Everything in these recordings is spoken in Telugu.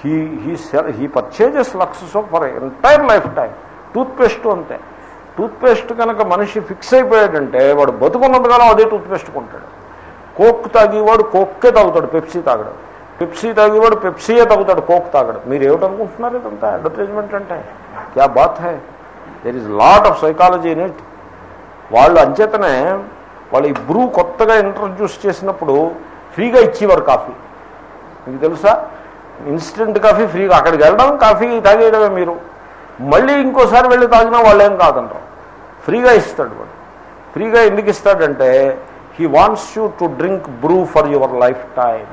He he sell he purchases Lux of for entire life time toothpaste అంతే. టూత్పేస్ట్ కనుక మనిషి ఫిక్స్ అయిపోయాడంటే వాడు బతుకున్నంతకాలం అదే టూత్పేస్ట్ కొంటాడు. కోక్ తాగేవాడు కోక్కే తాగుతాడు పెప్సీ తాగడు. పెప్సీ తాగేవాడు పెప్సీయే తాగుతాడు కోక్ తాగడు. మీరు ఏమిటనుకుంటున్నారు ఇదంతా? అడ్వర్టైజ్మెంట్ అంటే? క్యా బాత్ high? There is lot of psychology in it వాళ్ళు అంచేతనే వాళ్ళు ఈ బ్రూ కొత్తగా ఇంట్రడ్యూస్ చేసినప్పుడు ఫ్రీగా ఇచ్చేవారు కాఫీ మీకు తెలుసా? ఇన్స్టెంట్ కాఫీ ఫ్రీగా అక్కడికి వెళ్ళడం కాఫీ తాగేయడమే మీరు. మళ్ళీ ఇంకోసారి వెళ్ళి తాగినా వాళ్ళు ఏం కాదంటారు ఫ్రీగా ఇస్తాడు వాడు. ఫ్రీగా ఎందుకు ఇస్తాడంటే he wants you to drink Bru for your life time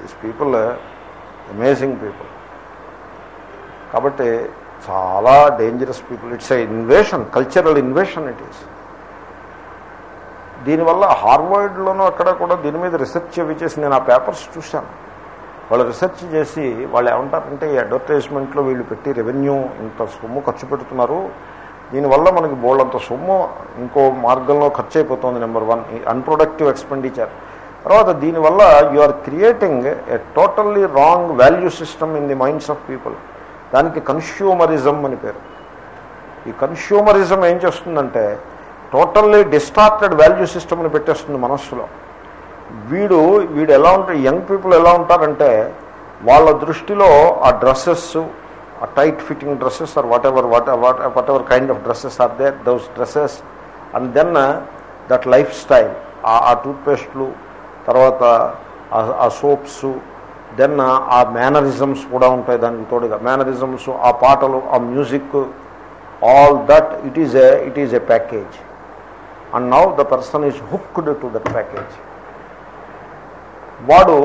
this people amazing people కాబట్టి చాలా dangerous people it's a invasion cultural invasion it is దీనివల్ల హార్వర్డ్లోనూ అక్కడ కూడా దీని మీద రీసెర్చ్ అవి చేసి నేను ఆ పేపర్స్ చూశాను. వాళ్ళు రీసెర్చ్ చేసి వాళ్ళు ఏమంటారంటే ఈ అడ్వర్టైజ్మెంట్లో వీళ్ళు పెట్టి రెవెన్యూ ఇంత సొమ్ము ఖర్చు పెడుతున్నారు. దీనివల్ల మనకి బోల్డంత సొమ్ము ఇంకో మార్గంలో ఖర్చు అయిపోతుంది నెంబర్ వన్. అన్ప్రొడక్టివ్ ఎక్స్పెండిచర్ తర్వాత దీనివల్ల you are creating a totally wrong value system in the minds of people దానికి కన్స్యూమరిజం అని పేరు. ఈ కన్స్యూమరిజం ఏం చేస్తుందంటే టోటల్లీ డిస్టార్టెడ్ వాల్యూ సిస్టమ్ని పెట్టేస్తుంది మనస్సులో. వీడు వీడు ఎలా ఉంటారు యంగ్ పీపుల్ ఎలా ఉంటారంటే వాళ్ళ దృష్టిలో ఆ డ్రెస్సెస్ ఆ tight fitting dresses or whatever what what whatever kind of dresses are they those dresses and then that lifestyle. ఆ టూత్పేస్ట్లు తర్వాత ఆ సోప్స్ దెన్ ఆ మేనరిజమ్స్ కూడా ఉంటాయి దానికి తోడుగా. మేనరిజమ్స్ ఆ పాటలు ఆ music all that it is a it is a package. And now the person is hooked to that package వాడు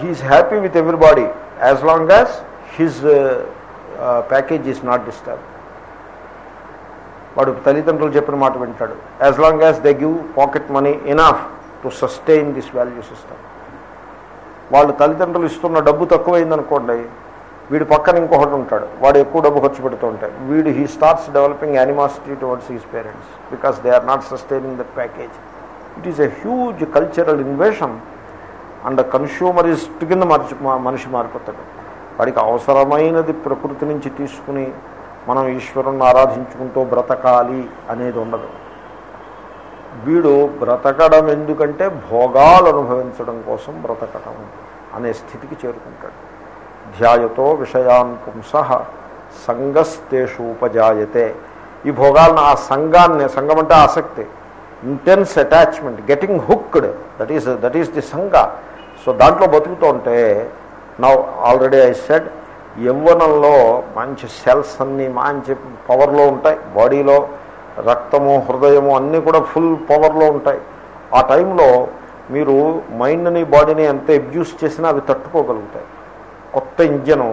he's happy with everybody as long as his package is not disturb వాడు తల్లిదండ్రులు చెప్పిన మాట వింటాడు. As long as they give pocket money enough to sustain this value system వాళ్ళు తల్లిదండ్రులు ఇస్తున్న డబ్బు తక్కువైందనుకోండి వీడి పక్కన ఇంకొకటి ఉంటాడు. వాడు ఎక్కువ డబ్బు ఖర్చు పెడుతూ ఉంటాడు. వీడు he starts developing animosity towards his parents because they are not sustaining that package it is a huge cultural invasion and consumerist కింద మార్చి మనిషి మారిపోతాడు. వాడికి అవసరమైనది ప్రకృతి నుంచి తీసుకుని మనం ఈశ్వరుణ్ణి ఆరాధించుకుంటూ బ్రతకాలి అనేది ఉండదు. వీడు బ్రతకడం ఎందుకంటే భోగాలు అనుభవించడం కోసం బ్రతకడం అనే స్థితికి చేరుకుంటాడు. ధ్యాయతో విషయాన్ పుంస సంగస్తేషు ఉపజాయతే ఈ భోగాలను ఆ సంఘాన్ని సంఘం అంటే ఆసక్తి intense attachment getting hooked that is that is the సంఘ. సో దాంట్లో బతుకుతూ ఉంటే నా ఆల్రెడీ ఐ సెడ్ యవ్వనంలో మంచి సెల్స్ అన్నీ మంచి పవర్లో ఉంటాయి. బాడీలో రక్తము హృదయము అన్నీ కూడా ఫుల్ పవర్లో ఉంటాయి. ఆ టైంలో మీరు మైండ్ని బాడీని ఎంత అబ్యూస్ చేసినా అవి తట్టుకోగలుగుతాయి. కొత్త ఇంజను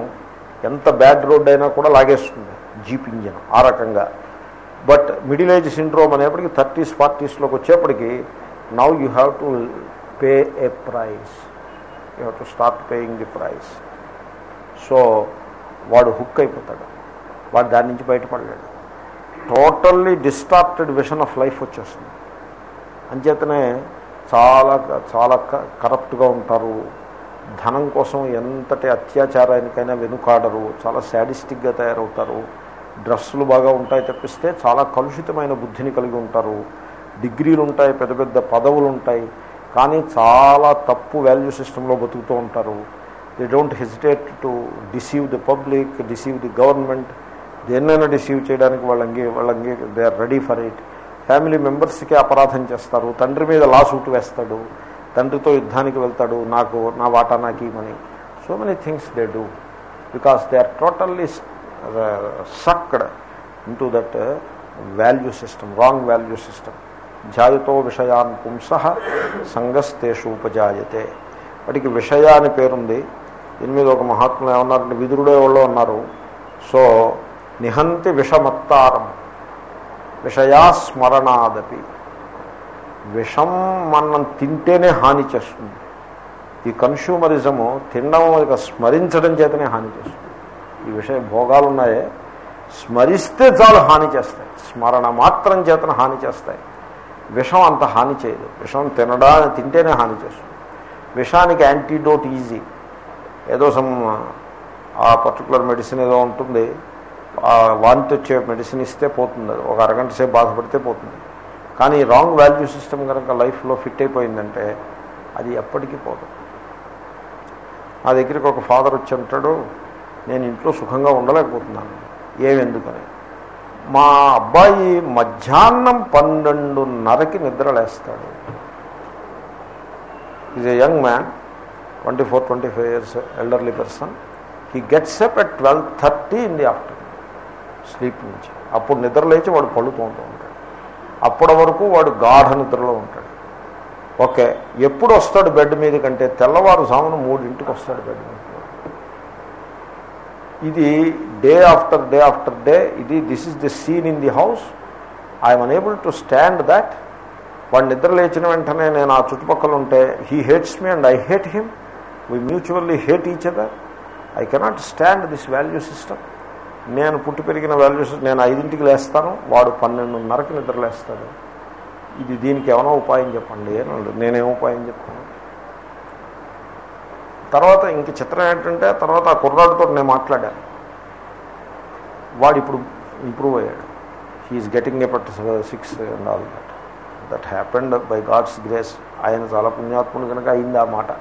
ఎంత బ్యాడ్ రోడ్ అయినా కూడా లాగేస్తుంది జీప్ ఇంజన్ ఆ రకంగా. బట్ మిడిల్ ఏజ్ సిండ్రోమ్ అనేప్పటికీ థర్టీస్ ఫార్టీస్లోకి వచ్చేప్పటికీ now you have to pay a price you have to start paying the price so వాడు హుక్ అయిపోతాడు. వాడు దాని నుంచి బయటపడలేడు. Totally distorted vision of life వచ్చేస్తుంది. అంచేతనే చాలా చాలా కరప్ట్గా ఉంటారు. ధనం కోసం ఎంతటి అత్యాచారానికైనా వెనుకాడరు చాలా శాడిస్టిక్గా తయారవుతారు. డ్రెస్సులు బాగా ఉంటాయి తప్పిస్తే చాలా కలుషితమైన బుద్ధిని కలిగి ఉంటారు. డిగ్రీలు ఉంటాయి పెద్ద పెద్ద పదవులు ఉంటాయి కానీ చాలా తప్పు వాల్యూ సిస్టంలో బతుకుతూ ఉంటారు. They don't hesitate to deceive the public deceive the government దేన్నైనా డిసీవ్ చేయడానికి వాళ్ళంగి వాళ్ళంగి they are ready for it family మెంబర్స్కి అపరాధం చేస్తారు. తండ్రి మీద లా సూట్ వేస్తాడు. తండ్రితో యుద్ధానికి వెళ్తాడు నాకు నా వాటా నాకు ఇవ్వమని. So many things they do because they are totally sucked in to that value system wrong value system ధ్యాయతో విషయాన్ పుంస సంగస్తేషు ఉపజాయతే. వాటికి విషయ అని పేరుంది. దీని మీద ఒక మహాత్ములు ఏమన్నారంటే విదురుడే వాళ్ళు ఉన్నారు సో నిహంతి విషమత్తారం విషయా స్మరణాదపి. విషం మనం తింటేనే హాని చేస్తుంది. ఈ కన్స్యూమరిజము తినడం ఇక స్మరించడం చేతనే హాని చేస్తుంది. ఈ విషయ భోగాలు ఉన్నాయే స్మరిస్తే చాలు హాని చేస్తాయి. స్మరణ మాత్రం చేతన హాని చేస్తాయి. విషం అంత హాని చేయదు. విషం తినడా తింటేనే హాని చేస్తుంది. విషానికి యాంటీడోట్ ఈజీ. ఏదో సమ్ ఆ పర్టికులర్ మెడిసిన్ ఏదో ఉంటుంది. ఆ వాంతి వచ్చే మెడిసిన్ ఇస్తే పోతుంది. ఒక అరగంట సేపు బాధపడితే పోతుంది. కానీ రాంగ్ వాల్యూ సిస్టమ్ కనుక లైఫ్లో ఫిట్ అయిపోయిందంటే అది ఎప్పటికీ పోదు. నా దగ్గరికి ఒక ఫాదర్ వచ్చి అంటాడు నేను ఇంట్లో సుఖంగా ఉండలేకపోతున్నాను. ఏమెందుకని? మా అబ్బాయి మధ్యాహ్నం పన్నెండున్నరకి నిద్రలేస్తాడు is a young man twenty four twenty five years elderly person he gets up at twelve thirty in the afternoon sleep నుంచి. అప్పుడు నిద్ర లేచి వాడు పళ్ళుతూ ఉంటూ అప్పటి వరకు వాడు గాఢ నిద్రలో ఉంటాడు. ఓకే ఎప్పుడు వస్తాడు బెడ్ మీద కంటే తెల్లవారుజామున మూడింటికి వస్తాడు బెడ్ మీద. ఇది day after day after day ఇది this is the scene in the house. I'm unable to stand that వాడు నిద్ర లేచిన వెంటనే నేను ఆ చుట్టుపక్కల ఉంటే he hates me and I hate him we mutually hate each other I cannot stand this value system నేను పుట్టి పెరిగిన వాల్యూస్ నేను ఐదింటికి లేస్తాను వాడు పన్నెండున్నరకి నిద్రలేస్తాడు. ఇది దీనికి ఏమైనా ఉపాయం చెప్పండి అని అన్నాడు. నేనేం ఉపాయం చెప్పాను? తర్వాత ఇంక చిత్రం ఏంటంటే తర్వాత ఆ కుర్రాడితో నేను మాట్లాడాను. వాడు ఇప్పుడు ఇంప్రూవ్ అయ్యాడు he's getting up at six and all that that happened by God's grace ఆయన చాలా పుణ్యాత్ముడు కనుక అయింది ఆ మాట.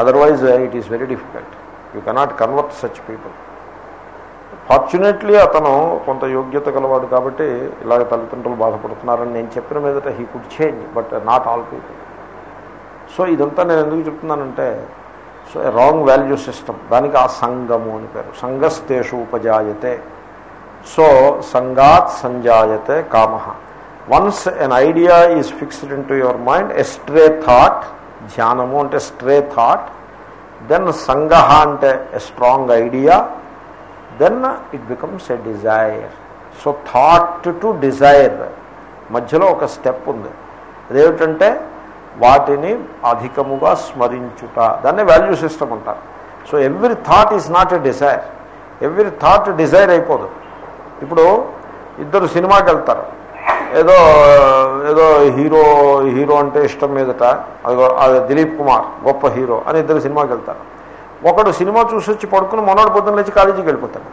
Otherwise it is very difficult you cannot convert such people fortunately అతను కొంత యోగ్యత గలవాడు కాబట్టి ఇలాగ తల్లిదండ్రులు బాధపడుతున్నారని నేను చెప్పిన మీదట he could change but not all people so ఇదంతా నేను ఎందుకు చెప్తున్నానంటే సో రాంగ్ వాల్యూ సిస్టమ్ దానికి ఆ సంఘము అని పేరు. సంఘస్తేషు ఉపజాయతే. సో సంగాత్ సంజాయతే కామ. Once an idea is fixed in to your mind a stray thought ధ్యానము అంటే స్ట్రే థాట్ దెన్ సంగ అంటే a strong idea then it becomes a desire so thought to desire మధ్యలో ఒక స్టెప్ ఉంది. అదేమిటంటే వాటిని అధికముగా స్మరించుట. దాన్ని వాల్యూ సిస్టమ్ అంటారు. So every thought is not a desire every thought desire అయిపోదు. ఇప్పుడు ఇద్దరు సినిమాకి వెళ్తారు. ఏదో ఏదో హీరో హీరో అంటే ఇష్టం మీదట అదిగో అది దిలీప్ కుమార్ గొప్ప హీరో అని ఇద్దరు సినిమాకి వెళ్తారు. ఒకడు సినిమా చూసి వచ్చి పడుకుని మొన్నడు పొద్దున్న లేచి కాలేజీకి వెళ్ళిపోతాడు.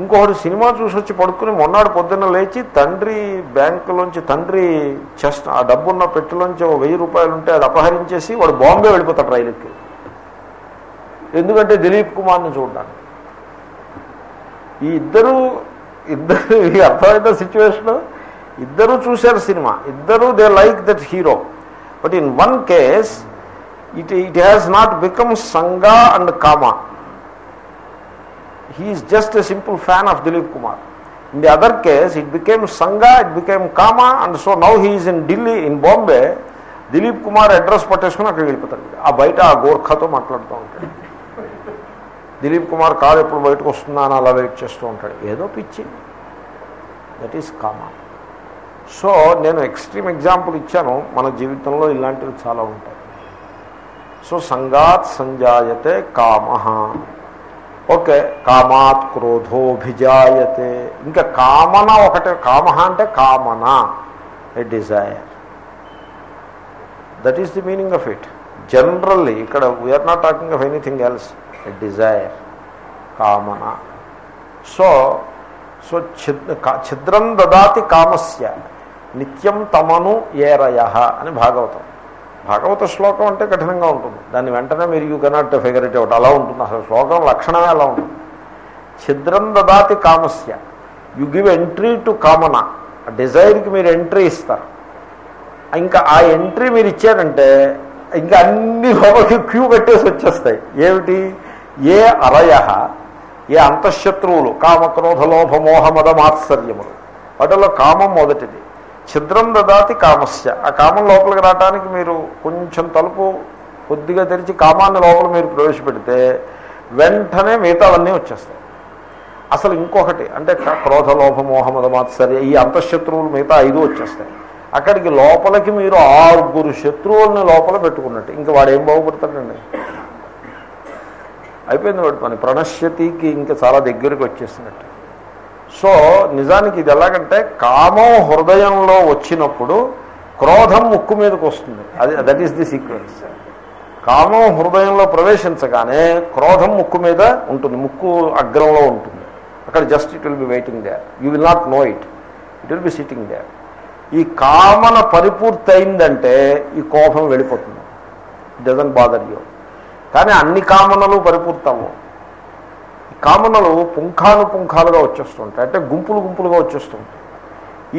ఇంకొకడు సినిమా చూసి వచ్చి పడుకుని మొన్నాడు పొద్దున్న లేచి తండ్రి బ్యాంకులోంచి తండ్రి చెస్ట్ ఆ డబ్బున్న పెట్టెలోంచి ఓ వెయ్యి రూపాయలు ఉంటే అది అపహరించేసి వాడు బాంబే వెళ్ళిపోతాడు రైలుకి. ఎందుకంటే దిలీప్ కుమార్ని చూడడానికి. ఈ ఇద్దరు ఇద్దరు ఈ అర్థమైన సిచ్యువేషన్? ఇద్దరు చూశారు సినిమా. ఇద్దరు they like that hero. But in one case it it has not become Sangha and కామా he just just a simple fan of Dilip Kumar. In the other case, it became Sangha, it became Kama, and so now he is in Delhi, Dilip Kumar address పట్టేసుకుని అక్కడికి వెళ్ళిపోతాడు. ఆ బయట ఆ గోర్ఖాతో మాట్లాడుతూ ఉంటాడు. దిలీప్ కుమార్ కారు ఎప్పుడు బయటకు వస్తుందా అని అలా వెయిట్ చేస్తూ ఉంటాడు. ఏదో పిచ్చి. దట్ ఈస్ కామా సో నేను ఎక్స్ట్రీమ్ ఎగ్జాంపుల్ ఇచ్చాను. మన జీవితంలో ఇలాంటివి చాలా ఉంటాయి. సో సంగాత్ సంజాయతే కామ ఓకే కామాత్ క్రోధోభిజాయతే ఇంకా కామన ఒకటే కామ అంటే కామన a desire that is the meaning of it generally ఇక్కడ we are not talking of anything else a desire కామన సో సో ఛిద్రం దదాతి కామస్య నిత్యం తమను ఏరయ అని భాగవతం భాగవత శ్లోకం అంటే కఠినంగా ఉంటుంది. దాన్ని వెంటనే మీరు you cannot figure it out అలా ఉంటుంది. అసలు శ్లోకం లక్షణమే అలా ఉంటుంది. ఛిద్రం దదాతి కామస్య. యు గివ్ ఎంట్రీ టు కామన. ఆ డిజైర్కి మీరు ఎంట్రీ ఇస్తారు. ఇంకా ఆ ఎంట్రీ మీరు ఇచ్చారంటే ఇంకా అన్ని లోపలికి క్యూ పెట్టేసి వచ్చేస్తాయి. ఏమిటి? ఏ అరయ ఏ అంతఃశత్రువులు కామక్రోధ లోభ మోహ మాత్సర్యములు. వాటిలో కామం మొదటిది. ఛిద్రం దదాతి కామస్య. ఆ కామం లోపలికి రావడానికి మీరు కొంచెం తలుపు కొద్దిగా తెరిచి కామాన్ని లోపల మీరు ప్రవేశపెడితే వెంటనే మిగతావన్నీ వచ్చేస్తాయి. అసలు ఇంకొకటి అంటే క్రోధ లోభ మోహమద మాత్సర్య ఈ అంతఃశత్రువులు మిగతా ఐదు వచ్చేస్తాయి. అక్కడికి లోపలికి మీరు ఆరుగురు శత్రువులను లోపల పెట్టుకున్నట్టు. ఇంకా వాడు ఏం బాగుపడతాడండి? అయిపోయింది వాడు పని. ప్రణశ్యతికి ఇంకా చాలా దగ్గరికి వచ్చేసినట్టు. సో నిజానికి ఇది ఎలాగంటే కామం హృదయంలో వచ్చినప్పుడు క్రోధం ముక్కు మీదకి వస్తుంది. అది దట్ ఈస్ ది సీక్వెన్స్ కామం హృదయంలో ప్రవేశించగానే క్రోధం ముక్కు మీద ఉంటుంది. ముక్కు అగ్రంలో ఉంటుంది. అక్కడ just it will be waiting there you will not know it it will be sitting there ఈ కామన పరిపూర్తి అయిందంటే ఈ కోపం వెళ్ళిపోతుంది. డజన్ బాదర్ యూ కానీ అన్ని కామనలు పరిపూర్తము కామనలు పుంఖాను పుంఖాలుగా వచ్చేస్తుంటాయి. అంటే గుంపులు గుంపులుగా వచ్చేస్తుంటాయి.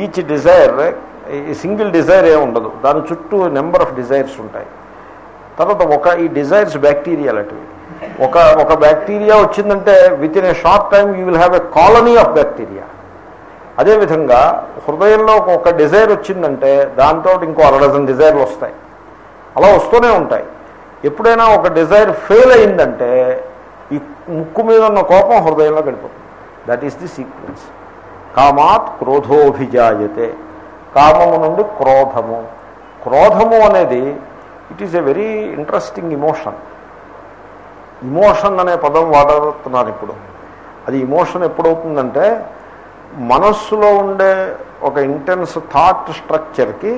ఈచ్ డిజైర్ ఈ సింగిల్ డిజైర్ ఏ ఉండదు. దాని చుట్టూ నెంబర్ ఆఫ్ డిజైర్స్ ఉంటాయి. తర్వాత ఒక ఈ డిజైర్స్ బ్యాక్టీరియా లాంటివి ఒక ఒక బ్యాక్టీరియా వచ్చిందంటే within a short time you will have a colony of bacteria అదేవిధంగా హృదయంలో ఒక డిజైర్ వచ్చిందంటే దాంతో ఇంకో అర డజన్ డిజైర్లు వస్తాయి. అలా వస్తూనే ఉంటాయి. ఎప్పుడైనా ఒక డిజైర్ ఫెయిల్ అయిందంటే ఈ ముక్కు మీద ఉన్న కోపం హృదయంలో గడిపోతుంది. దట్ ఈస్ ది సీక్వెన్స్ కామాత్ క్రోధోభిజాయతే. కామము నుండి క్రోధము. క్రోధము అనేది it is a very interesting emotion emotion అనే పదం వాడుతున్నారు ఇప్పుడు. అది ఇమోషన్ ఎప్పుడవుతుందంటే మనస్సులో ఉండే ఒక ఇంటెన్స్ థాట్ స్ట్రక్చర్కి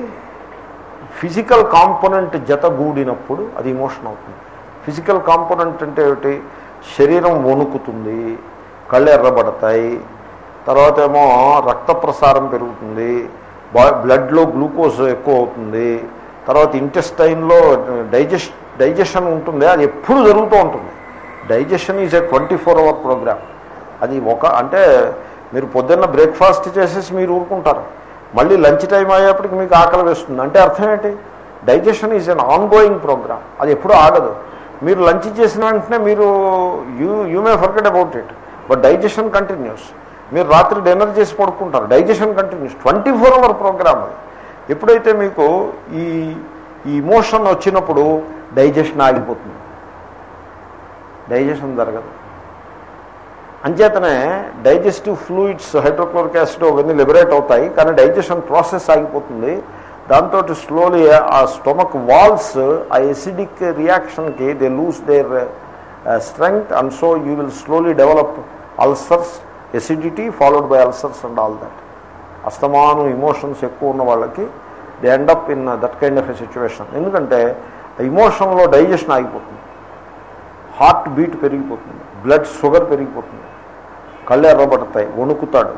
ఫిజికల్ కాంపోనెంట్ జతగూడినప్పుడు అది ఇమోషన్ అవుతుంది. ఫిజికల్ కాంపోనెంట్ అంటే ఏమిటి? శరీరం వణుకుతుంది కళ్ళు ఎర్రబడతాయి తర్వాత ఏమో రక్త ప్రసారం పెరుగుతుంది బ్లడ్లో గ్లూకోజ్ ఎక్కువ అవుతుంది తర్వాత ఇంటెస్టైన్లో డైజెస్ట్ డైజెషన్ ఉంటుంది అది ఎప్పుడు జరుగుతూ ఉంటుంది. Digestion is a twenty four hour programme. అది ఒక అంటే మీరు పొద్దున్న బ్రేక్ఫాస్ట్ చేసేసి మీరు ఊరుకుంటారు. మళ్ళీ లంచ్ టైం అయ్యేప్పటికి మీకు ఆకలి వేస్తుంది. అంటే అర్థం ఏంటి? Digestion is an ongoing programme. అది ఎప్పుడూ ఆగదు. మీరు లంచ్ చేసిన వెంటనే మీరు you you may forget about it but digestion continues మీరు రాత్రి డిన్నర్ చేసి పడుకుంటారు digestion continues twenty four hour programme అది. ఎప్పుడైతే మీకు ఈ ఈ ఇమోషన్ వచ్చినప్పుడు డైజెషన్ ఆగిపోతుంది? డైజెషన్ జరగదు. అంచేతనే డైజెస్టివ్ ఫ్లూయిడ్స్ హైడ్రోక్లోరిక్ యాసిడ్ అవన్నీ లిబరేట్ అవుతాయి కానీ డైజెషన్ ప్రాసెస్ ఆగిపోతుంది. దాంతో స్లోలీ ఆ స్టొమక్ వాల్స్ ఆ acidic రియాక్షన్కి they lose their strength and so you will slowly develop ulcers acidity followed by ulcers and all that అస్తమాను ఇమోషన్స్ ఎక్కువ ఉన్న వాళ్ళకి they end up in that kind of a situation ఎందుకంటే ఆ ఇమోషన్లో డైజెషన్ ఆగిపోతుంది. హార్ట్ బీట్ పెరిగిపోతుంది. బ్లడ్ షుగర్ పెరిగిపోతుంది. కళ్ళు ఎర్రబడతాయి. వణుకుతాడు.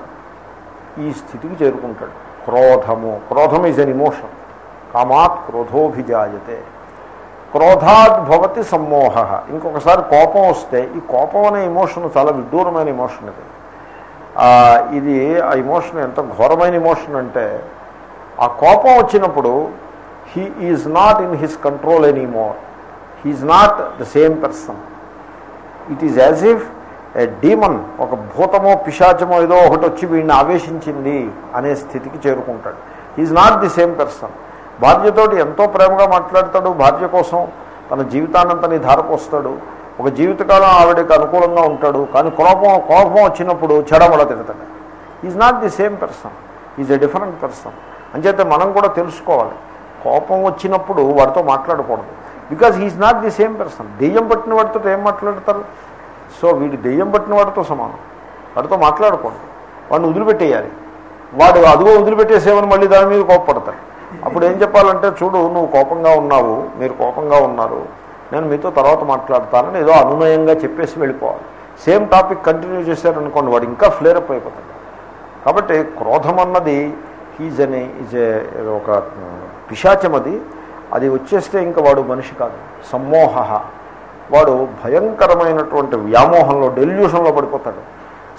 ఈ స్థితికి చేరుకుంటాడు. క్రోధము. క్రోధం ఈజ్ అన్ ఇమోషన్ కామాత్ క్రోధోభిజాయతే. క్రోధాద్ భవతి సమ్మోహ. ఇంకొకసారి కోపం వస్తే ఈ కోపం అనే ఇమోషన్ చాలా విడ్డూరమైన ఇమోషన్ ఇది. ఇది ఆ ఇమోషన్ ఎంత ఘోరమైన ఇమోషన్ అంటే ఆ కోపం వచ్చినప్పుడు he is not in his control any more he's not the same person it is as if demon ఒక భూతమో పిశాచమో ఏదో ఒకటి వచ్చి వీడిని ఆవేశించింది అనే స్థితికి చేరుకుంటాడు. Is not the same person భార్యతోటి ఎంతో ప్రేమగా మాట్లాడతాడు భార్య కోసం తన జీవితాన్నంతని ధారపోస్తాడు. ఒక జీవితకాలం ఆవిడకి అనుకూలంగా ఉంటాడు కానీ కోపం కోపం వచ్చినప్పుడు చెడమడ తిడతాడు. Is not the same person is a different person అంచేతే మనం కూడా తెలుసుకోవాలి. కోపం వచ్చినప్పుడు వాడితో మాట్లాడకూడదు. Because he's not the same person దెయ్యం పట్టిన వాడితో ఏం మాట్లాడతారు? సో వీడి దెయ్యం పట్టిన వాడితో సమానం. వాడితో మాట్లాడకూడదు వాడిని వదిలిపెట్టేయాలి. వాడు అదిగో వదిలిపెట్టేసేవని మళ్ళీ దాని మీద కోపపడతాడు. అప్పుడు ఏం చెప్పాలంటే చూడు నువ్వు కోపంగా ఉన్నావు. మీరు కోపంగా ఉన్నారు. నేను మీతో తర్వాత మాట్లాడతానని ఏదో అనునయంగా చెప్పేసి వెళ్ళిపోవాలి. సేమ్ టాపిక్ కంటిన్యూ చేశారనుకోండి వాడు ఇంకా ఫ్లేరప్ అయిపోతాడు. కాబట్టి క్రోధం అన్నది హీజ్ అని ఈజ్ ఏ ఒక పిశాచం అది అది వచ్చేస్తే ఇంకా వాడు మనిషి కాదు. సమ్మోహ. వాడు భయంకరమైనటువంటి వ్యామోహంలో డెల్యూషన్లో పడిపోతాడు.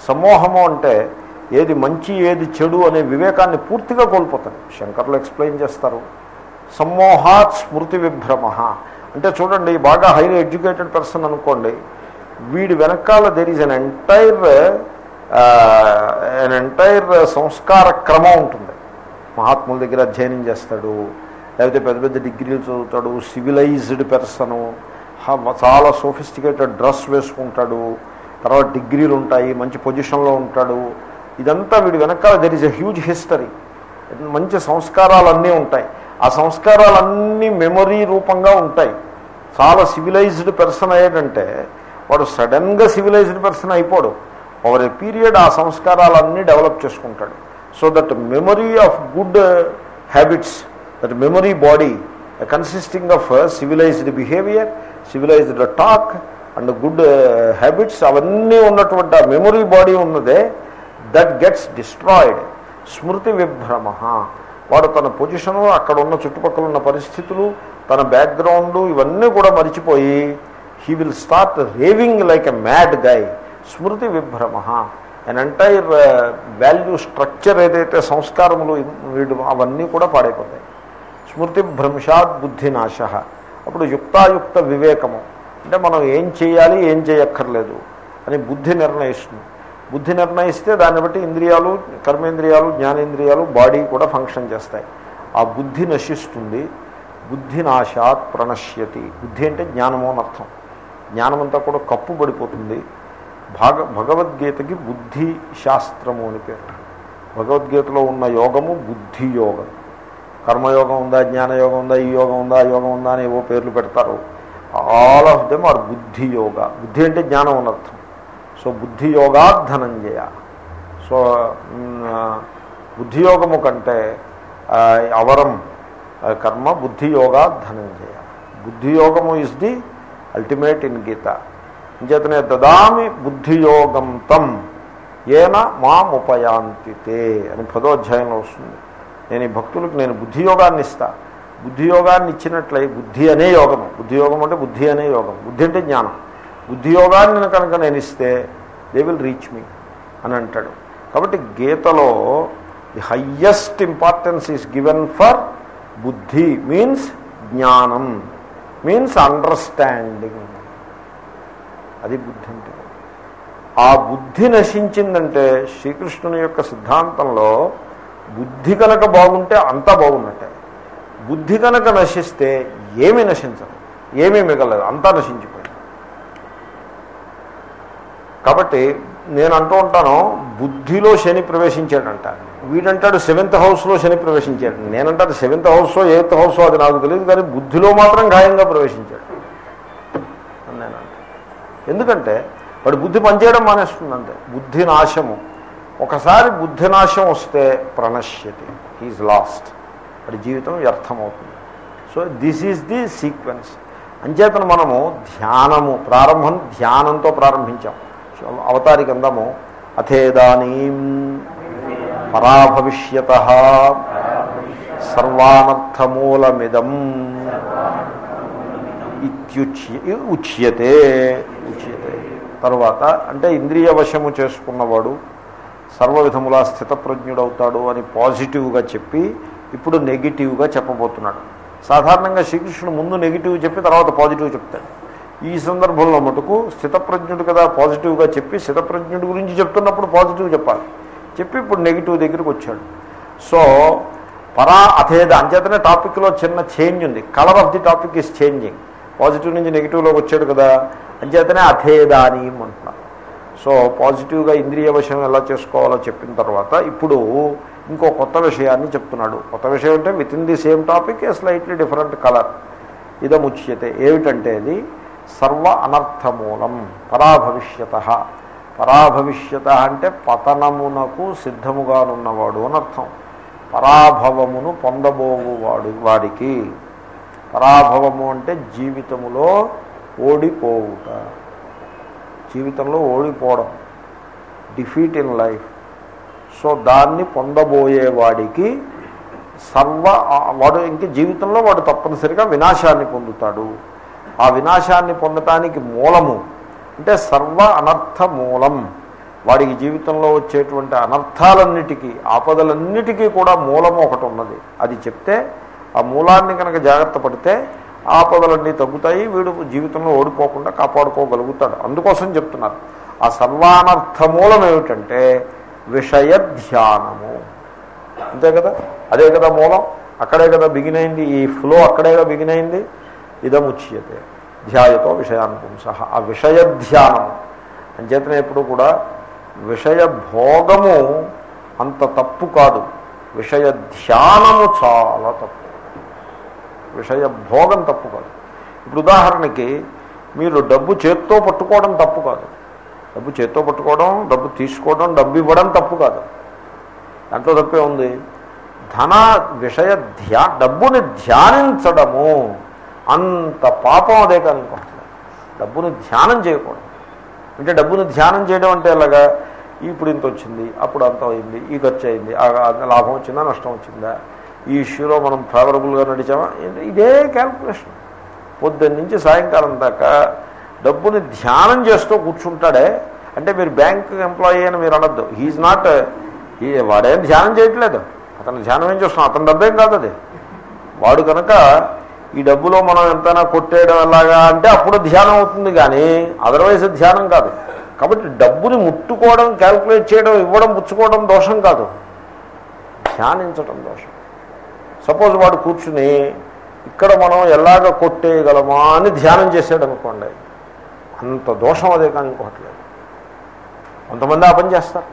సమ్మోహము అంటే ఏది మంచి ఏది చెడు అనే వివేకాన్ని పూర్తిగా కోల్పోతాడు. శంకర్లు ఎక్స్ప్లెయిన్ చేస్తారు. సమ్మోహాత్ స్మృతి విభ్రమ. అంటే చూడండి బాగా హైలీ ఎడ్యుకేటెడ్ పర్సన్ అనుకోండి. వీడి వెనకాల there is an entire an entire సంస్కార క్రమం ఉంటుంది. మహాత్ముల దగ్గర అధ్యయనం చేస్తాడు. లేకపోతే పెద్ద పెద్ద డిగ్రీలు చదువుతాడు. సివిలైజ్డ్ పర్సను చాలా సోఫిస్టికేటెడ్ డ్రెస్ వేసుకుంటాడు తర్వాత డిగ్రీలు ఉంటాయి మంచి పొజిషన్లో ఉంటాడు. ఇదంతా వీడి వెనకాల there is a huge history మంచి సంస్కారాలన్నీ ఉంటాయి. ఆ సంస్కారాలన్నీ మెమొరీ రూపంగా ఉంటాయి. చాలా సివిలైజ్డ్ పర్సన్ అయ్యాడంటే వాడు సడన్గా సివిలైజ్డ్ పర్సన్ అయిపోడు. ఓవర్ ఏ పీరియడ్ ఆ సంస్కారాలన్నీ డెవలప్ చేసుకుంటాడు. So that memory of good habits that memory body consisting of civilised behaviour civilised talk and good habits అవన్నీ ఉన్నటువంటి ఆ మెమొరీ బాడీ ఉన్నదే దట్ గెట్స్ డిస్ట్రాయిడ్ స్మృతి విభ్రమ వాడు తన పొజిషను అక్కడ ఉన్న చుట్టుపక్కల ఉన్న పరిస్థితులు తన బ్యాక్గ్రౌండ్ ఇవన్నీ కూడా మరిచిపోయి he will start raving like a mad guy స్మృతి విభ్రమ అన్ ఎంటైర్ వాల్యూ స్ట్రక్చర్ ఏదైతే సంస్కారములు వీడు అవన్నీ కూడా పాడైపోతాయి. స్మృతి భ్రంశాత్ బుద్ధినాశ అప్పుడు యుక్తాయుక్త వివేకము. అంటే మనం ఏం చేయాలి ఏం చేయక్కర్లేదు అని బుద్ధి నిర్ణయిస్తుంది. బుద్ధి నిర్ణయిస్తే దాన్ని బట్టి ఇంద్రియాలు కర్మేంద్రియాలు జ్ఞానేంద్రియాలు బాడీ కూడా ఫంక్షన్ చేస్తాయి. ఆ బుద్ధి నశిస్తుంది. బుద్ధి నాశాత్ ప్రణశ్యతి. బుద్ధి అంటే జ్ఞానము అని అర్థం. జ్ఞానమంతా కూడా కప్పు పడిపోతుంది. భాగ భగవద్గీతకి బుద్ధి శాస్త్రము అని పేరు. భగవద్గీతలో ఉన్న యోగము బుద్ధి యోగం. కర్మయోగం ఉందా జ్ఞానయోగం ఉందా ఈ యోగం ఉందా యోగం ఉందా అని ఏవో పేర్లు పెడతారు. ఆల్ ఆఫ్ దెమ్ ఆర్ బుద్ధి యోగ. బుద్ధి అంటే జ్ఞానం అనర్థం సో బుద్ధి యోగాధనంజయ సో బుద్ధియోగము కంటే అవరం కర్మ బుద్ధియోగా Dhananjaya బుద్ధియోగము is the ultimate in Gita ఇంచేతనే దదామి బుద్ధియోగం తం. ఏన మాముపయాంతితే అని పదో అధ్యాయంలో వస్తుంది. నేను ఈ భక్తులకు నేను బుద్ధియోగాన్ని ఇస్తా. బుద్ధియోగాన్ని ఇచ్చినట్లయి బుద్ధి అనే యోగము. బుద్ధియోగం అంటే బుద్ధి అనే యోగం. బుద్ధి అంటే జ్ఞానం. బుద్ధియోగాన్ని కనుక నేను ఇస్తే దే విల్ రీచ్ మీ అని అంటాడు. కాబట్టి గీతలో the highest importance is given for బుద్ధి మీన్స్ జ్ఞానం. మీన్స్ అండర్స్టాండింగ్ అది బుద్ధి అంటే. ఆ బుద్ధి నశించిందంటే శ్రీకృష్ణుని యొక్క సిద్ధాంతంలో బుద్ధి కనుక బాగుంటే అంతా బాగున్నట్టే. బుద్ధి కనుక నశిస్తే ఏమీ నశించదు ఏమీ మిగలదు అంతా నశించిపోయింది. కాబట్టి నేను అంటూ ఉంటాను బుద్ధిలో శని ప్రవేశించాడంట. వీడంటాడు సెవెంత్ హౌస్లో శని ప్రవేశించాడు. నేనంటాడు సెవెంత్ హౌస్లో ఎయిత్ హౌస్లో అది నాకు తెలియదు కానీ బుద్ధిలో మాత్రం ఖాయంగా ప్రవేశించాడు. నేను ఎందుకంటే వాడు బుద్ధి పనిచేయడం మానేస్తుంది అంతే బుద్ధి నాశము. ఒకసారి బుద్ధినాశం వస్తే ప్రణశ్యతి హీజ్ లాస్ట్ వాడి జీవితం వ్యర్థమవుతుంది. So this is the sequence అంచేతను మనము ధ్యానము ప్రారంభం ధ్యానంతో ప్రారంభించాం. సో అవతారికి అందాము అథేదానీ పరాభవిష్యత సర్వానర్థమూలమిదం ఇత్యుచ్య ఉచ్యతే. ఉచ్యతే. తర్వాత అంటే ఇంద్రియ వశము చేసుకున్నవాడు సర్వ విధములా స్థితప్రజ్ఞుడవుతాడు అని పాజిటివ్గా చెప్పి ఇప్పుడు నెగిటివ్గా చెప్పబోతున్నాడు. సాధారణంగా శ్రీకృష్ణుడు ముందు నెగిటివ్ చెప్పి తర్వాత పాజిటివ్ చెప్తాడు. ఈ సందర్భంలో మటుకు స్థితప్రజ్ఞుడు కదా పాజిటివ్గా చెప్పి స్థితప్రజ్ఞుడి గురించి చెప్తున్నప్పుడు పాజిటివ్ చెప్పాలి. చెప్పి ఇప్పుడు నెగిటివ్ దగ్గరికి వచ్చాడు. సో పరా అథేద అంచేతనే టాపిక్లో చిన్న చేంజ్ ఉంది. Colour of the topic is changing. Positive నుంచి నెగిటివ్లోకి వచ్చాడు కదా అంచేతనే అథేదాని అంటున్నారు సో పాజిటివ్గా ఇంద్రియ వశం ఎలా చేసుకోవాలో చెప్పిన తర్వాత ఇప్పుడు ఇంకో కొత్త విషయాన్ని చెప్తున్నాడు. కొత్త విషయం అంటే within the same topic a slightly different colour ఇదముచ్యతే. ఏమిటంటే అది సర్వ అనర్థమూలం పరాభవిష్యత. పరాభవిష్యత అంటే పతనమునకు సిద్ధముగానున్నవాడు అని అర్థం. పరాభవమును పొందబోవువాడు వాడికి. పరాభవము అంటే జీవితములో ఓడిపోవుట. జీవితంలో ఓడిపోవడం. డిఫీట్ ఇన్ లైఫ్ సో దాన్ని పొందబోయేవాడికి సర్వ వాడు ఇంక జీవితంలో వాడు తప్పనిసరిగా వినాశాన్ని పొందుతాడు. ఆ వినాశాన్ని పొందటానికి మూలము అంటే సర్వ అనర్థ మూలం. వాడికి జీవితంలో వచ్చేటువంటి అనర్థాలన్నిటికీ ఆపదలన్నిటికీ కూడా మూలము ఒకటి ఉన్నది. అది చెప్తే ఆ మూలాన్ని కనుక జాగ్రత్త పడితే ఆపదలన్నీ తగ్గుతాయి వీడు జీవితంలో ఓడిపోకుండా కాపాడుకోగలుగుతాడు. అందుకోసం చెప్తున్నారు. ఆ సర్వానర్థ మూలం ఏమిటంటే విషయ ధ్యానము. అంతే కదా? అదే కదా మూలం? అక్కడే కదా బిగిన్ అయింది? ఈ ఫ్లో అక్కడేగా బిగిన్ అయింది? ఇదముచ్యతే. ధ్యాయతో విషయానుపుంస. ఆ విషయ ధ్యానము అంచేతనే ఎప్పుడు కూడా విషయ భోగము అంత తప్పు కాదు. విషయ ధ్యానము చాలా తప్పు. విషయ భోగం తప్పు కాదు. ఇప్పుడు ఉదాహరణకి మీరు డబ్బు చేత్తో పట్టుకోవడం తప్పు కాదు. డబ్బు చేత్తో పట్టుకోవడం డబ్బు తీసుకోవడం డబ్బు ఇవ్వడం తప్పు కాదు. దాంట్లో తప్పే ఉంది. ధన విషయ ధ్యా డబ్బుని ధ్యానించడము అంత పాపం అదే కానీ ఇంకొకటి డబ్బుని ధ్యానం చేయకూడదు. అంటే డబ్బుని ధ్యానం చేయడం అంటే ఎలాగా? ఇప్పుడు ఇంత వచ్చింది అప్పుడు అంత అయింది ఈ ఖర్చు అయింది లాభం వచ్చిందా నష్టం వచ్చిందా? ఈ ఇష్యూలో మనం ఫేవరబుల్గా నడిచామా? ఇదే క్యాల్కులేషన్. పొద్దున్న నుంచి సాయంకాలం దాకా డబ్బుని ధ్యానం చేస్తూ కూర్చుంటాడే. అంటే మీరు బ్యాంక్ ఎంప్లాయీ అని మీరు అనొద్దు. హీఈ్ నాట్ ఈ వాడేం ధ్యానం చేయట్లేదు. అతను ధ్యానం ఏం చేస్తున్నాం అతని డబ్బేం కాదు అది. వాడు కనుక ఈ డబ్బులో మనం ఎంతైనా కొట్టేయడం ఎలాగా అంటే అప్పుడు ధ్యానం అవుతుంది కానీ అదర్వైజ్ ధ్యానం కాదు. కాబట్టి డబ్బుని ముట్టుకోవడం క్యాల్కులేట్ చేయడం ఇవ్వడం పుచ్చుకోవడం దోషం కాదు. ధ్యానించడం దోషం. సపోజ్ వాడు కూర్చుని ఇక్కడ మనం ఎలాగ కొట్టేయగలమా అని ధ్యానం చేశాడు అనుకోండి అంత దోషం అదే కానీ ఇంకోటలేదు కొంతమంది ఆ పని చేస్తారు.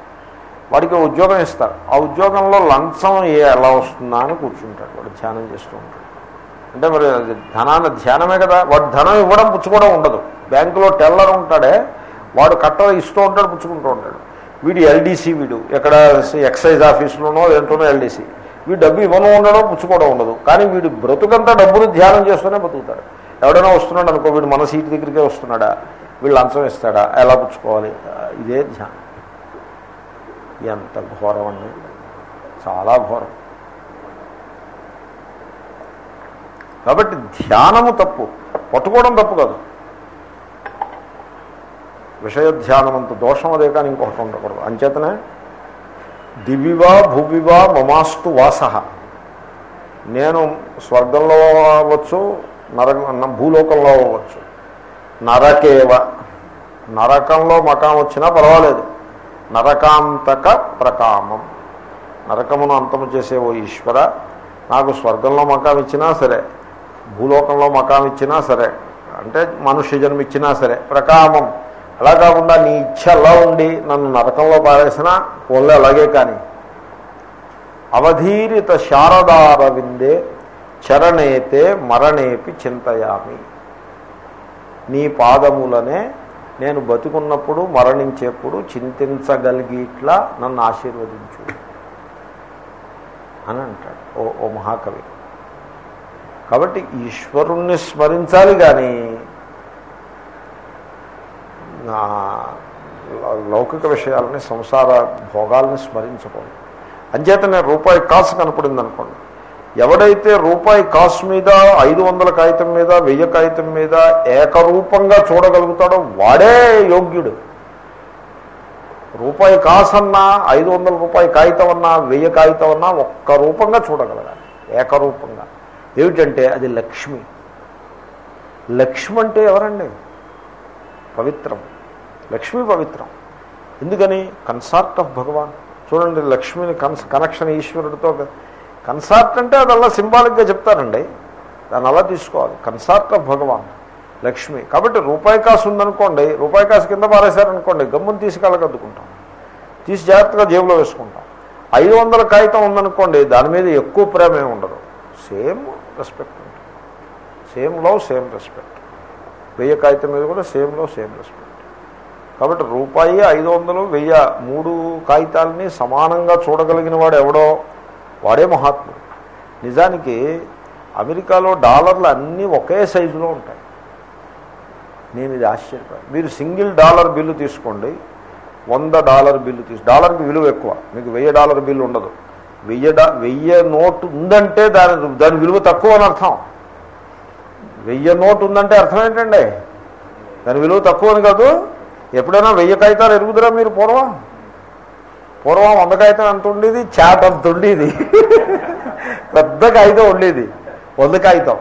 వాడికి ఉద్యోగం ఇస్తారు. ఆ ఉద్యోగంలో లంచం ఏ ఎలా వస్తుందా అని కూర్చుంటాడు. వాడు ధ్యానం చేస్తూ ఉంటాడు. అంటే మరి ధనాన్ని ధ్యానమే కదా. వాడు ధనం ఇవ్వడం పుచ్చుకోవడం ఉండదు. బ్యాంకులో టెల్లర్ ఉంటాడే వాడు కట్ట ఇస్తూ ఉంటాడు పుచ్చుకుంటూ ఉంటాడు. వీడు ఎల్డీసీ వీడు. ఎక్కడ ఎక్సైజ్ ఆఫీసులోనో ఏంటోనో ఎల్డీసీ. వీడు డబ్బు ఇవ్వను ఉండడం పుచ్చుకోవడం ఉండదు. కానీ వీడు బ్రతుకంతా డబ్బును ధ్యానం చేస్తూనే బతుకుతాడు. ఎవడైనా వస్తున్నాడు అనుకో వీడు మన సీటు దగ్గరికే వస్తున్నాడా? వీళ్ళు లంచం ఇస్తాడా? ఎలా పుచ్చుకోవాలి? ఇదే ధ్యానం. ఎంత ఘోరం అండి. చాలా ఘోరం. కాబట్టి ధ్యానము తప్పు. పట్టుకోవడం తప్పు కాదు. విషయ ధ్యానం అంత దోషం అదే కానీ ఇంకొకటి ఉండకూడదు. అంచేతనే దివివా భువివా మమాస్తు వాస. నేను స్వర్గంలో అవ్వచ్చు నరక భూలోకంలో అవ్వచ్చు. నరకేవ. నరకంలో మకాం వచ్చినా పర్వాలేదు. నరకాంతక ప్రకామం. నరకమును అంతము చేసే ఓ ఈశ్వర నాకు స్వర్గంలో మకాం ఇచ్చినా సరే భూలోకంలో మకాం ఇచ్చినా సరే అంటే మనుష్య జన్మ ఇచ్చినా సరే ప్రకామం. అలా కాకుండా నీ ఇచ్చ అలా ఉండి నన్ను నరకంలో పారేసినా పోలే అలాగే కానీ. అవధీరిత శారదారవిందే చరణేతే మరణేపి చింతయామి. నీ పాదములనే నేను బతుకున్నప్పుడు మరణించేప్పుడు చింతించగలిగి ఇట్లా నన్ను ఆశీర్వదించు అని అంటాడు ఓ ఓ మహాకవి. కాబట్టి ఈశ్వరుణ్ణి స్మరించాలి కానీ లౌకిక విషయాలని సంసార భోగాల్ని స్మరించకూడదు అంచేతనే రూపాయి కాసు కనపడింది అనుకోండి ఎవడైతే రూపాయి కాసు మీద ఐదు వందల కాగితం మీద వెయ్యి కాగితం మీద ఏకరూపంగా చూడగలుగుతాడో వాడే యోగ్యుడు. రూపాయి కాసన్నా ఐదు వందల రూపాయి కాగితం అన్నా వెయ్యి కాగితం అన్నా ఒక్క రూపంగా చూడగలగాలి. ఏకరూపంగా. ఏమిటంటే అది లక్ష్మి. లక్ష్మి అంటే ఎవరండి? పవిత్రం. లక్ష్మి పవిత్రం. ఎందుకని? Consort of Bhagavan. చూడండి లక్ష్మిని కన్స్ కనెక్షన్ ఈశ్వరుడితో కన్సార్ట్ అంటే అది అలా సింబాలిక్గా చెప్తారండి. దాన్ని అలా తీసుకోవాలి. Consort of Bhagavan Lakshmi. కాబట్టి రూపాయి కాసు ఉందనుకోండి రూపాయి కాసు కింద పారేశారనుకోండి గమ్మును తీసి కలగద్దుకుంటాం. తీసి జాగ్రత్తగా జేబులో వేసుకుంటాం. ఐదు వందల కాగితం ఉందనుకోండి దాని మీద ఎక్కువ ప్రేమ ఏమి ఉండదు. సేమ్ రెస్పెక్ట్ ఉంటుంది. Same love same respect. వెయ్యి కాగితం మీద కూడా సేమ్లో సేమ్ రెస్పెక్ట్. కాబట్టి రూపాయి ఐదు వందలు వెయ్యి మూడు కాగితాలని సమానంగా చూడగలిగిన వాడు ఎవడో వాడే మహాత్ముడు. నిజానికి అమెరికాలో డాలర్లు అన్నీ ఒకే సైజులో ఉంటాయి. నేను ఇది ఆశ్చర్యపోయాను మీరు సింగిల్ డాలర్ బిల్లు తీసుకోండి వంద డాలర్ బిల్లు తీసు డాలర్కి విలువ ఎక్కువ మీకు వెయ్యి డాలర్ బిల్లు ఉండదు. వెయ్యి డా వెయ్యి నోటు ఉందంటే దాని దాని విలువ తక్కువ అని అర్థం. వెయ్యి నోటు ఉందంటే అర్థం ఏంటండి? దాని విలువ తక్కువ అని కాదు. ఎప్పుడైనా వెయ్యి కాగితాలు ఎరుగుదరా మీరు పూర్వం? పూర్వం వంద కాగితం ఎంత ఉండేది? చాట్ అంత ఉండేది. పెద్ద కాగితం ఉండేది. వంద కాగితం.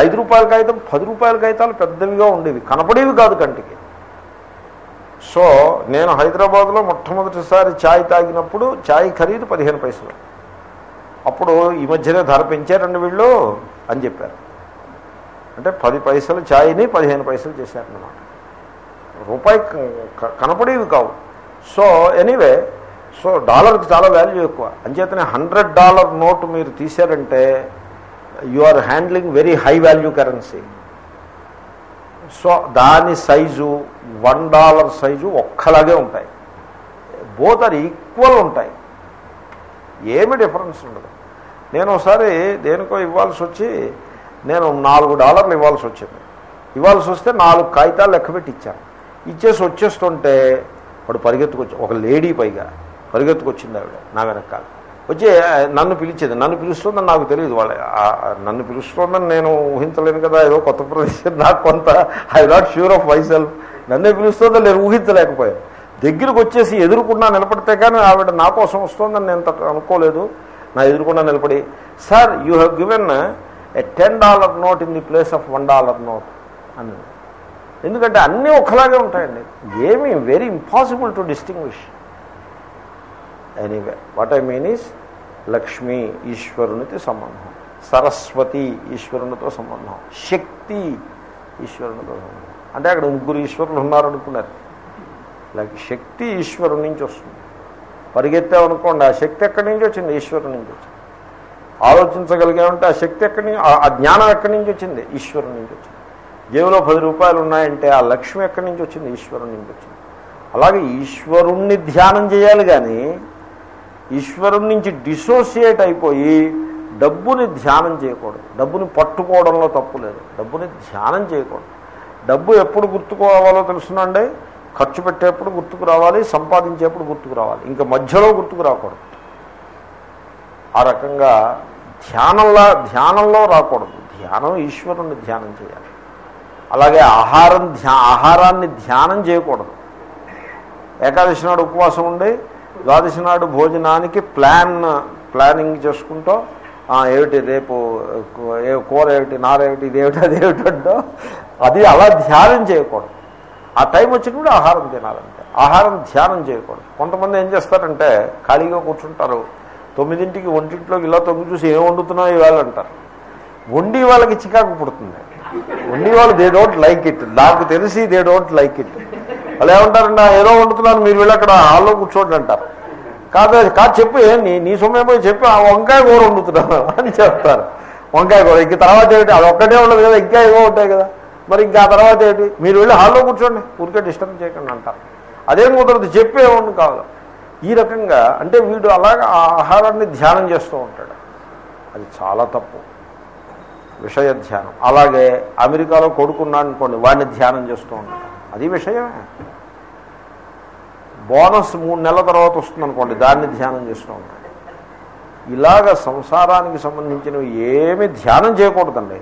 ఐదు రూపాయల కాగితం పది రూపాయల కాగితాలు పెద్దవిగా ఉండేవి. కనపడేవి కాదు కంటికి. సో నేను హైదరాబాద్లో మొట్టమొదటిసారి ఛాయ్ తాగినప్పుడు ఛాయ్ ఖరీదు పదిహేను పైసలు. అప్పుడు ఈ మధ్యనే ధర పెంచారండి వీళ్ళు అని చెప్పారు. అంటే పది పైసలు ఛాయ్ని పదిహేను పైసలు చేశారన్నమాట. రూపాయి క- కనపడేవి కావు. సో ఎనీవే సో డాలర్కి చాలా వాల్యూ ఎక్కువ. అంచేతనే హండ్రెడ్ డాలర్ నోటు మీరు తీశారంటే you are handling very high value currency. So దాని సైజు వన్ డాలర్ సైజు ఒక్కలాగే ఉంటాయి. బోత్ ఆర్ ఈక్వల్ ఉంటాయి. ఏమి డిఫరెన్స్ ఉండదు. నేను ఒకసారి దేనికో ఇవ్వాల్సి వచ్చి నేను నాలుగు డాలర్లు ఇవ్వాల్సి వచ్చింది. ఇవ్వాల్సి వస్తే నాలుగు కాగితాలు లెక్కపెట్టి ఇచ్చాను. ఇచ్చేసి వచ్చేస్తుంటే వాడు పరిగెత్తుకొచ్చి ఒక లేడీ పైగా పరిగెత్తుకొచ్చింది ఆవిడ నా వెనకాల వచ్చి నన్ను పిలిచేది నన్ను పిలుస్తుందని నాకు తెలియదు వాళ్ళ. నన్ను పిలుస్తుందని నేను ఊహించలేను కదా ఏదో కొత్త ప్రదేశం నాకు కొంత I not sure of self నన్నే పిలుస్తుందని నేను ఊహించలేకపోయాను. దగ్గరకు వచ్చేసి ఎదురుకుండా నిలబడితే కానీ ఆవిడ నా కోసం వస్తుందని నేను అనుకోలేదు. నా ఎదురుకుండా నిలబడి sir you have given a ten dollar note in the place of one dollar note అని. ఎందుకంటే అన్నీ ఒకలాగే ఉంటాయండి. ఏమీ very impossible to distinguish anyway what I mean is Lakshmi ఈశ్వరునితో సంబంధం సరస్వతి ఈశ్వరునితో సంబంధం శక్తి ఈశ్వరునితో సంబంధం అంటే అక్కడ ముగ్గురు ఈశ్వరులు ఉన్నారనుకున్నారు లైక్ శక్తి ఈశ్వరు నుంచి వస్తుంది. పరిగెత్తామనుకోండి ఆ శక్తి ఎక్కడి నుంచి వచ్చింది? ఈశ్వరు నుంచి వచ్చింది. ఆలోచించగలిగామంటే ఆ శక్తి ఎక్కడి నుంచి ఆ- జ్ఞానం ఎక్కడి నుంచి వచ్చింది? ఈశ్వరుని నుంచి వచ్చింది. జేబులో పది రూపాయలు ఉన్నాయంటే ఆ లక్ష్మి ఎక్కడి నుంచి వచ్చింది? ఈశ్వరుని నుంచి వచ్చింది. అలాగే ఈశ్వరుణ్ణి ధ్యానం చేయాలి కానీ ఈశ్వరుడి నుంచి డిసోసియేట్ అయిపోయి డబ్బుని ధ్యానం చేయకూడదు. డబ్బుని పట్టుకోవడంలో తప్పు లేదు. డబ్బుని ధ్యానం చేయకూడదు. డబ్బు ఎప్పుడు గుర్తుకోవాలో తెలుసునండి. ఖర్చు పెట్టేప్పుడు గుర్తుకు రావాలి. సంపాదించేప్పుడు గుర్తుకు రావాలి. ఇంకా మధ్యలో గుర్తుకు రాకూడదు. ఆ రకంగా ధ్యానంలో ధ్యానంలో రాకూడదు. ధ్యానం ఈశ్వరుణ్ణి ధ్యానం చేయాలి. అలాగే ఆహారం ధ్యా ఆహారాన్ని ధ్యానం చేయకూడదు. ఏకాదశి నాడు ఉపవాసం ఉండి ద్వాదశి నాడు భోజనానికి ప్లాన్ ప్లానింగ్ చేసుకుంటూ ఏమిటి రేపు ఏ కూర ఏమిటి నారేమిటి ఇదేమిటి అదేమిటి అంటో అది అలా ధ్యానం చేయకూడదు. ఆ టైం వచ్చినప్పుడు ఆహారం తినాలంటే ఆహారం ధ్యానం చేయకూడదు. కొంతమంది ఏం చేస్తారంటే ఖాళీగా కూర్చుంటారు. తొమ్మిదింటికి ఒంటింట్లోకి ఇలా తొమ్మిది చూసి ఏం వండుతున్నావు ఇవాళ అంటారు. వండి వాళ్ళకి చికాకు పుడుతుంది. వండి వాళ్ళు దే డోంట్ లైక్ ఇట్ నాకు తెలిసి దే డోంట్ లైక్ ఇట్ వాళ్ళు ఏమంటారంటే ఏదో వండుతున్నాను మీరు వెళ్ళి అక్కడ హాల్లో కూర్చోండి అంటారు. కాదు కాదు చెప్పు ఏ నీ నీ సొమ్మే పోయి చెప్పి ఆ వంకాయ కూర వండుతున్నాను అని చెప్తారు. వంకాయ కూర ఇంక తర్వాత ఏమిటి అది ఒక్కటే ఉండదు కదా ఇంకా ఏవో ఉంటాయి కదా. మరి ఇంకా ఆ తర్వాత ఏంటి? మీరు వెళ్ళి హాల్లో కూర్చోండి. ఊరికే డిస్టర్బ్ చేయకండి అంటారు. అదేం కుదరదు చెప్పేవాడిని ఏమన్నా కావాలి ఈ రకంగా అంటే వీడు అలాగా ఆ ఆహారాన్ని ధ్యానం చేస్తూ ఉంటాడు. అది చాలా తప్పు. విషయ ధ్యానం. అలాగే అమెరికాలో కొడుకున్నాడు అనుకోండి వాడిని ధ్యానం చేస్తూ ఉంటాడు. అది విషయమే. బోనస్ మూడు నెలల తర్వాత వస్తుంది అనుకోండి దాన్ని ధ్యానం చేస్తూ ఉంటాడు. ఇలాగ సంసారానికి సంబంధించినవి ఏమి ధ్యానం చేయకూడదండి.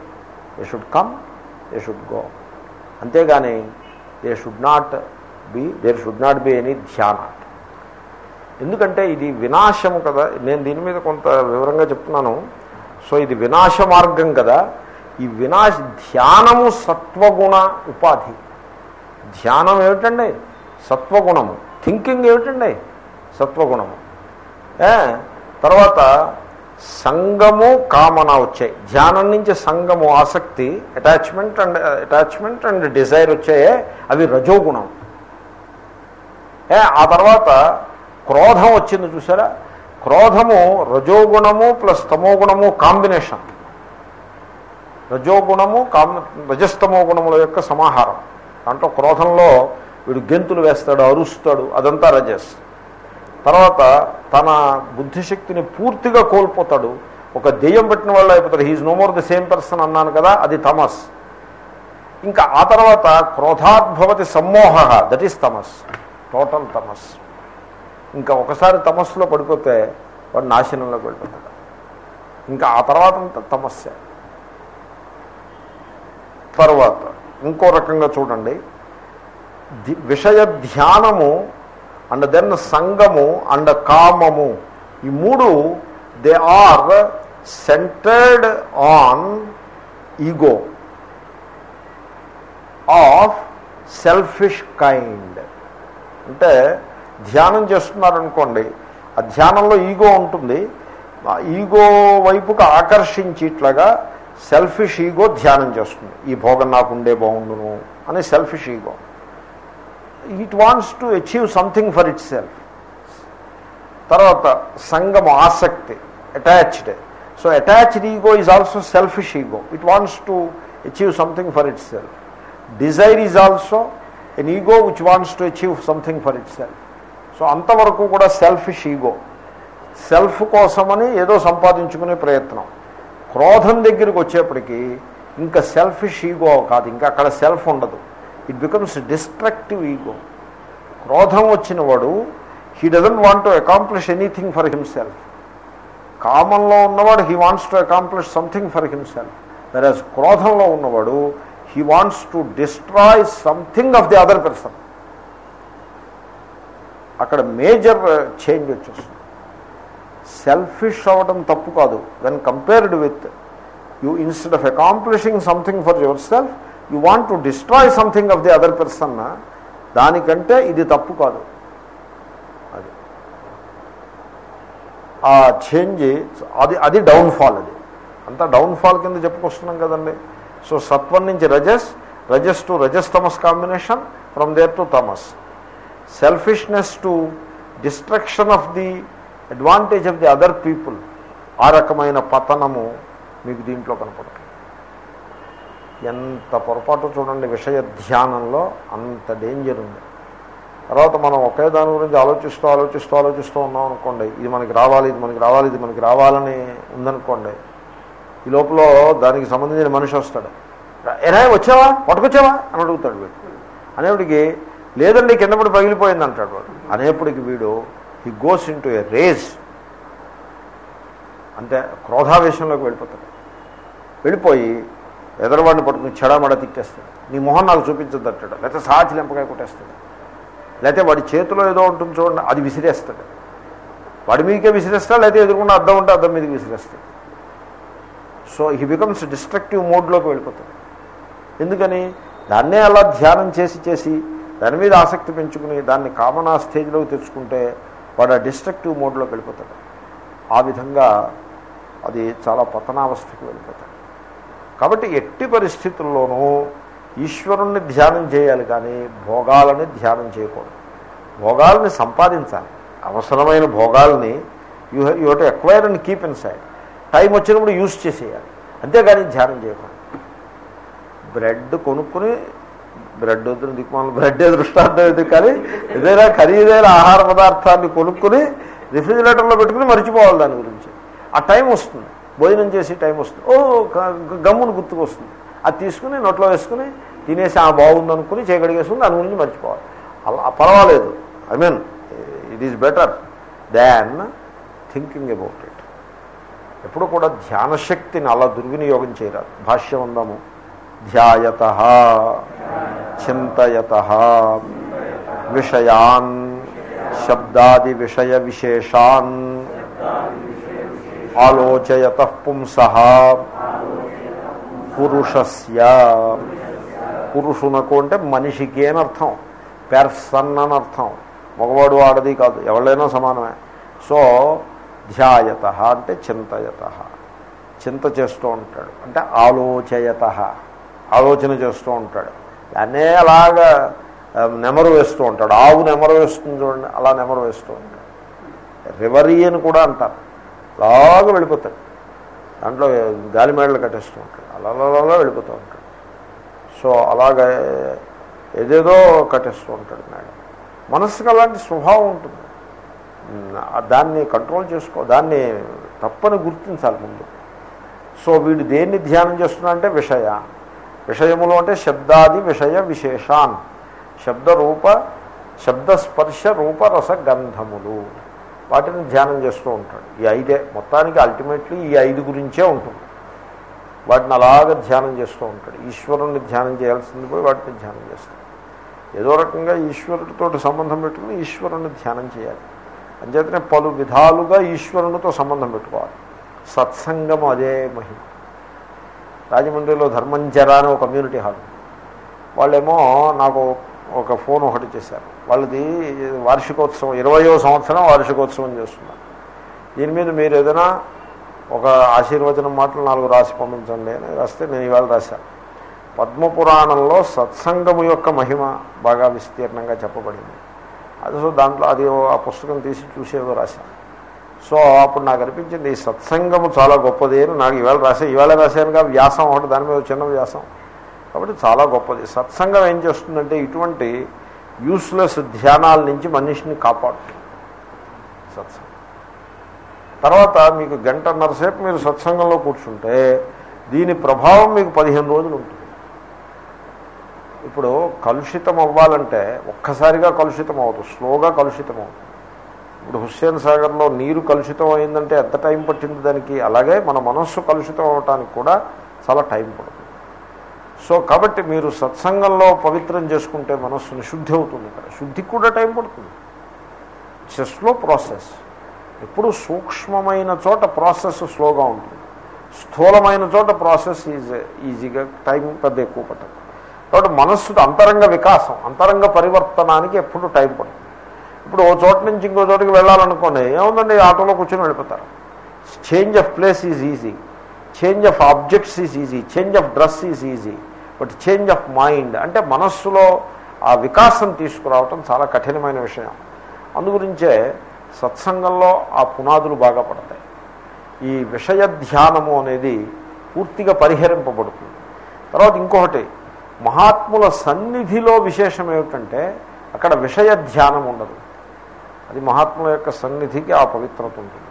They should come they should go అంతేగాని they should not be there should not be any ధ్యాన ఎందుకంటే ఇది వినాశము కదా. నేను దీని మీద కొంత వివరంగా చెప్తున్నాను. సో ఇది వినాశ మార్గం కదా. ఈ వినాశ ధ్యానము సత్వగుణ ఉపాధి. ధ్యానం ఏమిటండి? సత్వగుణము. థింకింగ్ ఏమిటండి? సత్వగుణము. తర్వాత సంగము కామన వచ్చాయి ధ్యానం నుంచి సంగము ఆసక్తి attachment and attachment and desire వచ్చాయే అవి రజోగుణం. ఆ తర్వాత క్రోధం వచ్చింది చూసారా? క్రోధము రజోగుణము ప్లస్ తమోగుణము కాంబినేషన్. రజోగుణము కామ్ రజస్తమో గుణముల యొక్క సమాహారం. దాంట్లో క్రోధంలో వీడు గెంతులు వేస్తాడు అరుస్తాడు అదంతా రజస్. తర్వాత తన బుద్ధిశక్తిని పూర్తిగా కోల్పోతాడు. ఒక దెయ్యం పెట్టిన వాళ్ళు అయిపోతాడు he's no more the same person అన్నాను కదా అది తమస్. ఇంకా ఆ తర్వాత క్రోధాద్భవతి సమ్మోహ దట్ ఈస్ తమస్. టోటల్ తమస్. ఇంకా ఒకసారి తమస్సులో పడిపోతే వాడు నాశనంలోకి వెళ్ళిపోతాడు ఇంకా ఆ తర్వాత అంతా తమస్య తర్వాత ఇంకో రకంగా చూడండి. విషయ ధ్యానము అండ్ దెన్ సంగము అండ్ కామము ఈ మూడు they are centred on ego of selfish kind. అంటే ధ్యానం చేస్తున్నారనుకోండి ఆ ధ్యానంలో ఈగో ఉంటుంది. ఈగో వైపుకు ఆకర్షించేట్లాగా సెల్ఫిష్ ఈగో ధ్యానం చేస్తుంది. ఈ భోగం నాకు ఉండే బాగుండును అని selfish ego. It wants to achieve something for itself తర్వాత సంగం ఆసక్తి attached so attached ego is also selfish ego it wants to achieve something for itself desire is also an ego which wants to achieve something for itself so అంతవరకు కూడా సెల్ఫిష్ ఈగో సెల్ఫ్ కోసమని ఏదో సంపాదించుకునే ప్రయత్నం. క్రోధం దగ్గరికి వచ్చేప్పటికీ ఇంకా సెల్ఫిష్ ఈగో కాదు ఇంకా అక్కడ సెల్ఫ్ ఉండదు. ఇట్ బికమ్స్ డిస్ట్రక్టివ్ ఈగో క్రోధం వచ్చిన వాడు he doesn't want to accomplish anything for himself కామంలో ఉన్నవాడు he wants to accomplish something for himself whereas క్రోధంలో ఉన్నవాడు he wants to destroy something of the other person అక్కడ మేజర్ uh, చేంజ్ వచ్చేస్తుంది. సెల్ఫిష్ అవ్వడం తప్పు కాదు. When compared with you instead of accomplishing something for yourself you want to destroy something of the other person దానికంటే ఇది తప్పు కాదు. అది. ఆ చేంజ్ అది అది డౌన్ఫాల్ అది. అంతా డౌన్ఫాల్ కింద చెప్పుకొస్తున్నాం కదండి. సో సత్వం నుంచి రజస్ రజస్ టు రజస్ తమస్ combination from there to తమస్. Selfishness to destruction of the advantage of the other people ఆ రకమైన పతనము మీకు దీంట్లో కనపడుతుంది. ఎంత పొరపాటు చూడండి విషయ ధ్యానంలో అంత డేంజర్ ఉంది. తర్వాత మనం ఒకే దాని గురించి ఆలోచిస్తూ ఆలోచిస్తూ ఆలోచిస్తూ ఉన్నాం అనుకోండి ఇది మనకి రావాలి ఇది మనకి రావాలి ఇది మనకి రావాలని ఉందనుకోండి ఈ లోపల దానికి సంబంధించిన మనిషి వస్తాడు. ఎరా వచ్చావా? పట్టుకొచ్చావా? అని అడుగుతాడు వీడు. అనేప్పటికి లేదండి కింద పడి పగిలిపోయింది అంటాడు వాడు. అనేప్పటికి వీడు he goes into a rage అంటే క్రోధావేశంలోకి వెళ్ళిపోతాడు. వెళ్ళిపోయి ఎదరవాడిని పట్టుకుని చెడమడ తిట్టేస్తాడు. నీ మొహం నాకు చూపించద్దు అంటాడు. లేకపోతే సాచి లెంపకాయ కొట్టేస్తాడు. లేకపోతే వాడి చేతిలో ఏదో ఉంటుంది చూడండి అది విసిరేస్తాడు. వాడి మీదకే విసిరేస్తాడు లేకపోతే ఎదురుకుండా అద్దం ఉంటే అద్దం మీదకి విసిరేస్తాడు. సో హీ బికమ్స్ డిస్ట్రక్టివ్ మోడ్లోకి వెళ్ళిపోతాడు. ఎందుకని? దాన్నే అలా ధ్యానం చేసి చేసి దాని మీద ఆసక్తి పెంచుకుని దాన్ని కామనా స్టేజ్లోకి తెచ్చుకుంటే వాడు ఆ డిస్ట్రక్టివ్ మోడ్లోకి వెళ్ళిపోతాడు. ఆ విధంగా అది చాలా పతనావస్థకి వెళ్ళిపోతాడు. కాబట్టి ఎట్టి పరిస్థితుల్లోనూ ఈశ్వరుణ్ణి ధ్యానం చేయాలి కానీ భోగాలని ధ్యానం చేయకూడదు. భోగాలని సంపాదించాలి. అవసరమైన భోగాల్ని you you to acquire and keep inside time వచ్చినప్పుడు యూజ్ చేసేయాలి. అంతేగాని ధ్యానం చేయకూడదు. బ్రెడ్ కొనుక్కుని బ్రెడ్ వద్దు దిక్కుమాల బ్రెడ్డే దృష్టాంతం ఎందుకు కానీ ఏదైనా ఖరీదైన ఆహార పదార్థాన్ని కొనుక్కుని రిఫ్రిజిరేటర్లో పెట్టుకుని మర్చిపోవాలి దాని గురించి. ఆ టైం వస్తుంది. భోజనం చేసి టైం వస్తుంది. ఓ గమ్మును గుర్తుకు వస్తుంది. అది తీసుకుని నోట్లో వేసుకుని తినేసి ఆ బాగుంది అనుకుని దాని గురించి మర్చిపోవాలి. అలా పర్వాలేదు. I mean it is better than thinking about it. ఎప్పుడు కూడా ధ్యానశక్తిని అలా దుర్వినియోగం చేయరాదు. భాష్యం ఉందాము. ధ్యాయత చింతయత విషయాన్ శబ్దాది విషయ విశేషాన్ ఆలోచయత పుంస పురుషస్య. పురుషునకు అంటే మనిషికి అని అర్థం పెర్సన్ అని అర్థం మగవాడు ఆడది కాదు ఎవరైనా సమానమే. సో ధ్యాయత అంటే చింతయత చింత చేస్తూ ఉంటాడు అంటే ఆలోచయత. ఆలోచన చేస్తూ ఉంటాడు. దాన్నే అలాగా నెమరు వేస్తూ ఉంటాడు. ఆవు నెమరు వేస్తుంది చూడండి అలా నెమరు వేస్తూ ఉంటాడు. రివరీ అని కూడా అంటారు. అలాగా వెళ్ళిపోతాడు. దాంట్లో గాలిమేడలు కట్టేస్తూ ఉంటాడు. అలా అలా వెళ్ళిపోతూ ఉంటాడు. సో అలాగే ఏదేదో కట్టేస్తూ ఉంటాడు మేడం. మనస్సుకు అలాంటి స్వభావం ఉంటుంది. దాన్ని కంట్రోల్ చేసుకో దాన్ని తప్పని గుర్తించాలి ముందు. సో వీడు దేన్ని ధ్యానం చేస్తున్నా అంటే విషయ. విషయములు అంటే శబ్దాది విషయ విశేషాన్. శబ్దరూప శబ్దస్పర్శ రూపరస గంధములు. వాటిని ధ్యానం చేస్తూ ఉంటాడు. ఈ ఐదే మొత్తానికి అల్టిమేట్లీ ఈ ఐదు గురించే ఉంటుంది. వాటిని అలాగ ధ్యానం చేస్తూ ఉంటాడు. ఈశ్వరుణ్ణి ధ్యానం చేయాల్సింది పోయి వాటిని ధ్యానం చేస్తాడు. ఏదో రకంగా ఈశ్వరుడితో సంబంధం పెట్టుకుని ఈశ్వరుణ్ణి ధ్యానం చేయాలి. అంచేతనే పలు విధాలుగా ఈశ్వరునితో సంబంధం పెట్టుకోవాలి. సత్సంగం అదే మహిమ. రాజమండ్రిలో ధర్మంజర అని ఒక కమ్యూనిటీ హాల్ వాళ్ళేమో నాకు ఒక ఫోన్ ఒకటి చేశారు. వాళ్ళది వార్షికోత్సవం ఇరవయో సంవత్సరం వార్షికోత్సవం చేస్తున్నారు. దీని మీద మీరు ఏదైనా ఒక ఆశీర్వచనం మాటలు నాలుగు రాసి పంపించండి అని రాస్తే నేను ఇవాళ రాశాను పద్మపురాణంలో సత్సంగము యొక్క మహిమ బాగా విస్తీర్ణంగా చెప్పబడింది. అది సో దాంట్లో అది ఆ పుస్తకం తీసి చూసేదో రాశాను సో అప్పుడు నాకు అనిపించింది ఈ సత్సంగము చాలా గొప్పది అని నాకు ఇవాళ రాసే ఇవాళ రాశానుగా వ్యాసం ఒకటి దాని మీద చిన్న వ్యాసం. కాబట్టి చాలా గొప్పది. సత్సంగం ఏం చేస్తుందంటే ఇటువంటి యూస్లెస్ ధ్యానాల నుంచి మనిషిని కాపాడుతుంది. సత్సంగం. తర్వాత మీకు గంటన్నర సేపు మీరు సత్సంగంలో కూర్చుంటే దీని ప్రభావం మీకు పదిహేను రోజులు ఉంటుంది. ఇప్పుడు కలుషితం అవ్వాలంటే ఒక్కసారిగా కలుషితం అవ్వదు స్లోగా కలుషితం అవుతుంది ఇప్పుడు హుస్సేన్ సాగర్లో నీరు కలుషితం అయిందంటే ఎంత టైం పట్టింది దానికి? అలాగే మన మనస్సు కలుషితం అవటానికి కూడా చాలా టైం పడుతుంది. సో కాబట్టి మీరు సత్సంగంలో పవిత్రం చేసుకుంటే మనస్సుని శుద్ధి అవుతుంది ఇక్కడ శుద్ధికి కూడా టైం పడుతుంది. ఇట్స్ స్లో ప్రాసెస్ ఎప్పుడు సూక్ష్మమైన చోట ప్రాసెస్ స్లోగా ఉంటుంది. స్థూలమైన చోట ప్రాసెస్ ఈజ్ ఈజీగా టైం పెద్ద ఎక్కువ పట్టదు. కాబట్టి మనస్సు అంతరంగ వికాసం అంతరంగ పరివర్తనానికి ఎప్పుడు టైం పడుతుంది? ఇప్పుడు ఓ చోట నుంచి ఇంకో చోటికి వెళ్ళాలనుకోండి ఏముందండి ఆటోలో కూర్చొని వెళ్ళిపోతారు. Change of place is easy change of objects is easy change of dress is easy but change of mind అంటే మనస్సులో ఆ వికాసం తీసుకురావటం చాలా కఠినమైన విషయం. అందుగురించే సత్సంగంలో ఆ పునాదులు బాగా పడతాయి. ఈ విషయ ధ్యానము అనేది పూర్తిగా పరిహరింపబడుతుంది. తర్వాత ఇంకొకటి మహాత్ముల సన్నిధిలో విశేషం ఏమిటంటే అక్కడ విషయ ధ్యానం ఉండదు. అది మహాత్ముల యొక్క సన్నిధికి ఆ పవిత్రత ఉంటుంది.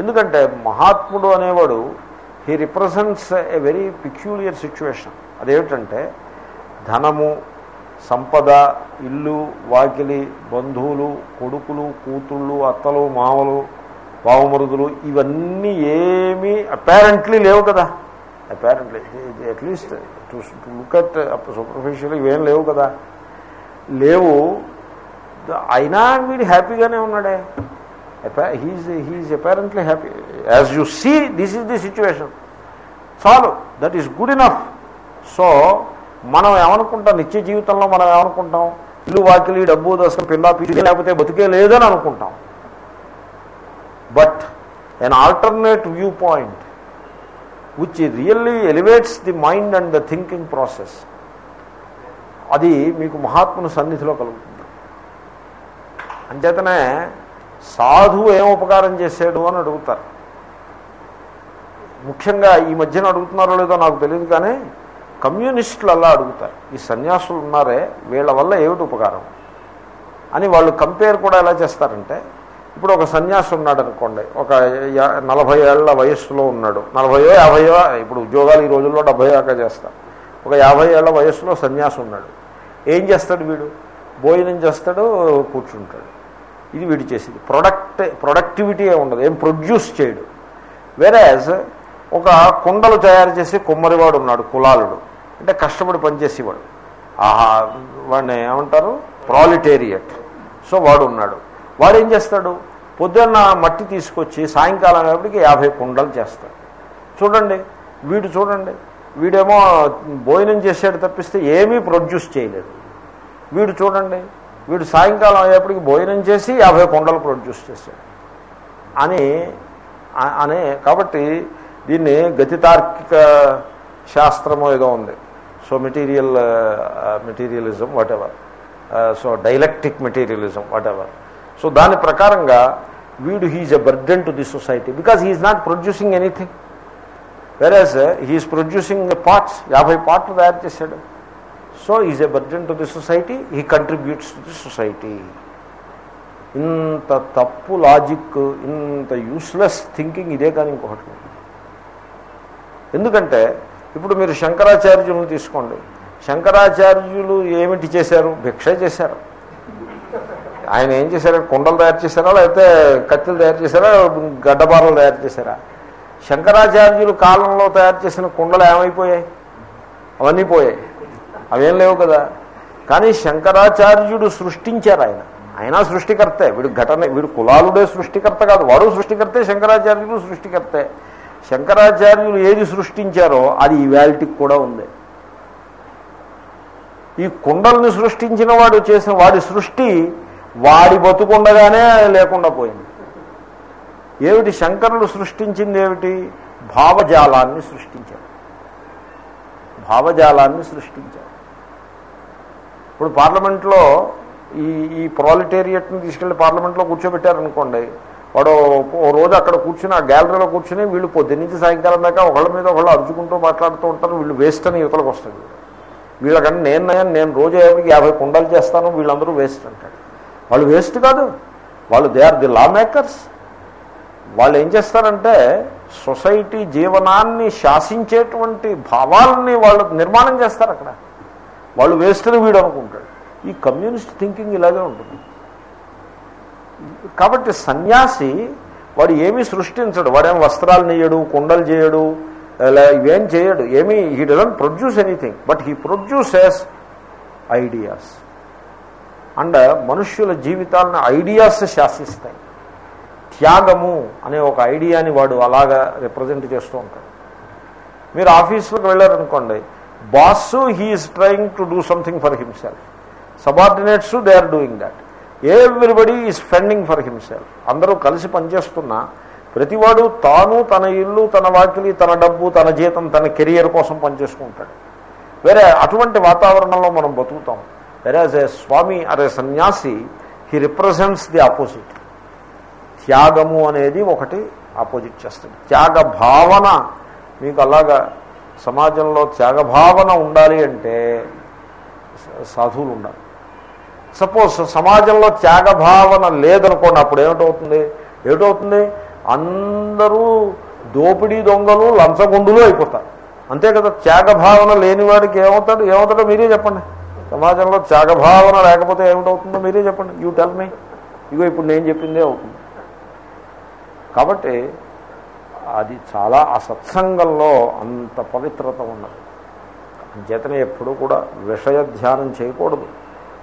ఎందుకంటే మహాత్ముడు అనేవాడు he represents a very peculiar situation అదేమిటంటే ధనము సంపద ఇల్లు వాకిలి బంధువులు కొడుకులు కూతుళ్ళు అత్తలు మామలు బావమరుదులు ఇవన్నీ ఏమీ అపారెంట్లీ లేవు కదా. Apparently at least to look at superficial ఇవేం లేవు కదా. లేవు అయినా వీడు హ్యాపీగానే ఉన్నాడే. He's he's apparently happy as you see this is the situation చాలు that is good enough so మనం ఏమనుకుంటాం? నిత్య జీవితంలో మనం ఏమనుకుంటాం? ఇల్లు వాకిలి డబ్బు దశ పిల్ల పిల్లి లేకపోతే బతికే లేదని అనుకుంటాం. But an alternate view point which really elevates the mind and the thinking process అది మీకు మహాత్ముని సన్నిధిలో కలుగుతుంది. అంచేతనే సాధువు ఏం ఉపకారం చేశాడు అని అడుగుతారు. ముఖ్యంగా ఈ మధ్యన అడుగుతున్నారో లేదో నాకు తెలియదు కానీ కమ్యూనిస్టులు అలా అడుగుతారు. ఈ సన్యాసులు ఉన్నారే వీళ్ళ వల్ల ఏమిటి ఉపకారం? అని వాళ్ళు కంపేర్ కూడా ఎలా చేస్తారంటే ఇప్పుడు ఒక సన్యాసి ఉన్నాడు అనుకోండి ఒక నలభై ఏళ్ళ వయస్సులో ఉన్నాడు. నలభయో యాభయో ఇప్పుడు ఉద్యోగాలు ఈ రోజుల్లో డెబ్బై దాకా చేస్తారు. ఒక యాభై ఏళ్ళ వయస్సులో సన్యాసి ఉన్నాడు. ఏం చేస్తాడు వీడు? భోజనం చేస్తాడు కూర్చుంటాడు. ఇది వీడు చేసేది. ప్రొడక్ట్ ప్రొడక్టివిటీ ఉండదు. ఏం ప్రొడ్యూస్ చేయడు. వేరేజ్ ఒక కుండలు తయారు చేసి కుమ్మరివాడు ఉన్నాడు కులాలుడు. అంటే కష్టపడి పనిచేసేవాడు. ఆహా వాడిని ఏమంటారు? ప్రాలిటేరియట్ సో వాడు ఉన్నాడు వాడు ఏం చేస్తాడు? పొద్దున్న మట్టి తీసుకొచ్చి సాయంకాలం అయ్యేప్పటికి యాభై కుండలు చేస్తాడు. చూడండి వీడు చూడండి. వీడేమో భోజనం చేసాడు తప్పిస్తే ఏమీ ప్రొడ్యూస్ చేయలేదు. వీడు చూడండి వీడు సాయంకాలం అయ్యేప్పటికి భోజనం చేసి యాభై కొండలు ప్రొడ్యూస్ చేశాడు. అని అని అనే కాబట్టి దీన్ని గతితార్కిక శాస్త్రము ఏదో ఉంది. So material materialism whatever so dialectic materialism whatever so దాని ప్రకారంగా వీడు he's a burden to the society because he is not producing anything. Whereas he is producing parts యాభై పార్ట్లు తయారు చేశాడు. So is a burden to the society he contributes to the society ఇంత తప్పు లాజిక్ ఇంత యూస్లెస్ థింకింగ్ ఇదే కానీ ఇంకొకటి ఎందుకంటే ఇప్పుడు మీరు శంకరాచార్యులను తీసుకోండి. శంకరాచార్యులు ఏమిటి చేశారు? భిక్ష చేశారు. ఆయన ఏం చేశారు? కుండలు తయారు చేశారా? లేకపోతే కత్తులు తయారు చేశారా? గడ్డబారలు తయారు చేశారా? శంకరాచార్యులు కాలంలో తయారు చేసిన కుండలు ఏమైపోయాయి? అవన్నీ పోయాయి. అవేం లేవు కదా. కానీ శంకరాచార్యుడు సృష్టించారు ఆయన. ఆయన సృష్టికర్తే. వీడు ఘటన వీడు కులాలుడే సృష్టికర్త కాదు. వాడు సృష్టికర్తే శంకరాచార్యులు సృష్టికర్తే. శంకరాచార్యులు ఏది సృష్టించారో అది ఈవాల్టికి కూడా ఉంది. ఈ కుండల్ని సృష్టించిన వాడు చేసిన వాడి సృష్టి వాడి బతుకుండగానే లేకుండా పోయింది. ఏమిటి? శంకరులు సృష్టించింది ఏమిటి? భావజాలాన్ని సృష్టించారు. భావజాలాన్ని సృష్టించారు. ఇప్పుడు పార్లమెంట్లో ఈ ఈ ప్రాలిటేరియట్ని తీసుకెళ్ళి పార్లమెంట్లో కూర్చోబెట్టారనుకోండి వాడు ఓ రోజు అక్కడ కూర్చుని ఆ గ్యాలరీలో కూర్చుని వీళ్ళు పొద్దున్న నుంచి సాయంకాలం దాకా ఒకళ్ళ మీద ఒకళ్ళు అరుచుకుంటూ మాట్లాడుతూ ఉంటారు వీళ్ళు వేస్ట్ అని యువతలకు వస్తుంది. వీళ్ళకంటే నేను నయం నేను రోజు యాభై కుండలు చేస్తాను వీళ్ళందరూ వేస్ట్ అంటాడు. వాళ్ళు వేస్ట్ కాదు. వాళ్ళు they are the law makers. వాళ్ళు ఏం చేస్తారంటే సొసైటీ జీవనాన్ని శాసించేటువంటి భావాలని వాళ్ళు నిర్మాణం చేస్తారు అక్కడ. వాళ్ళు వేస్ట్ని వీడు అనుకుంటాడు. ఈ కమ్యూనిస్ట్ థింకింగ్ ఇలాగే ఉంటుంది. కాబట్టి సన్యాసి వాడు ఏమీ సృష్టించడు. వాడేం వస్త్రాలు నేయడు కుండలు చేయడు ఇవేం చేయడు. ఏమీ he doesn't produce anything but he produces ideas and మనుష్యుల జీవితాలను ఐడియాస్ శాసిస్తాయి. త్యాగము అనే ఒక ఐడియాని వాడు అలాగా రిప్రజెంట్ చేస్తూ ఉంటాడు. మీరు ఆఫీసులకు వెళ్ళారనుకోండి boss he is trying to do something for himself. Subordinates they are doing that. Everybody is fending for himself. అందరూ కలిసి పనిచేస్తున్నా ప్రతివాడు తాను తన ఇల్లు తన వాకిలి తన డబ్బు తన జీతం తన కెరియర్ కోసం పనిచేసుకుంటాడు. వేరే అటువంటి వాతావరణంలో మనం బతుకుతాం. వేరే యాజ్ ఏ స్వామి అరే సన్యాసి హీ రిప్రజెంట్స్ ది ఆపోజిట్ త్యాగము అనేది ఒకటి ఆపోజిట్ చేస్తుంది. త్యాగ భావన మీకు అలాగా సమాజంలో త్యాగభావన ఉండాలి అంటే సాధువులు ఉండాలి సపోజ్ సమాజంలో త్యాగభావన లేదనుకోండి అప్పుడు ఏమిటవుతుంది? ఏమిటవుతుంది? అందరూ దోపిడీ దొంగలు లంచగొండులు అయిపోతారు. అంతే కదా త్యాగభావన లేని లేనివాడికి ఏమవుతాడు? ఏమవుతాడో మీరే చెప్పండి. సమాజంలో త్యాగభావన లేకపోతే ఏమిటవుతుందో మీరే చెప్పండి. యూ టెల్ మీ ఇగో ఇప్పుడు నేను చెప్పిందే అవుతుంది. కాబట్టి అది చాలా ఆ సత్సంగంలో అంత పవిత్రత ఉన్నది. అంచేతనే ఎప్పుడూ కూడా విషయ ధ్యానం చేయకూడదు.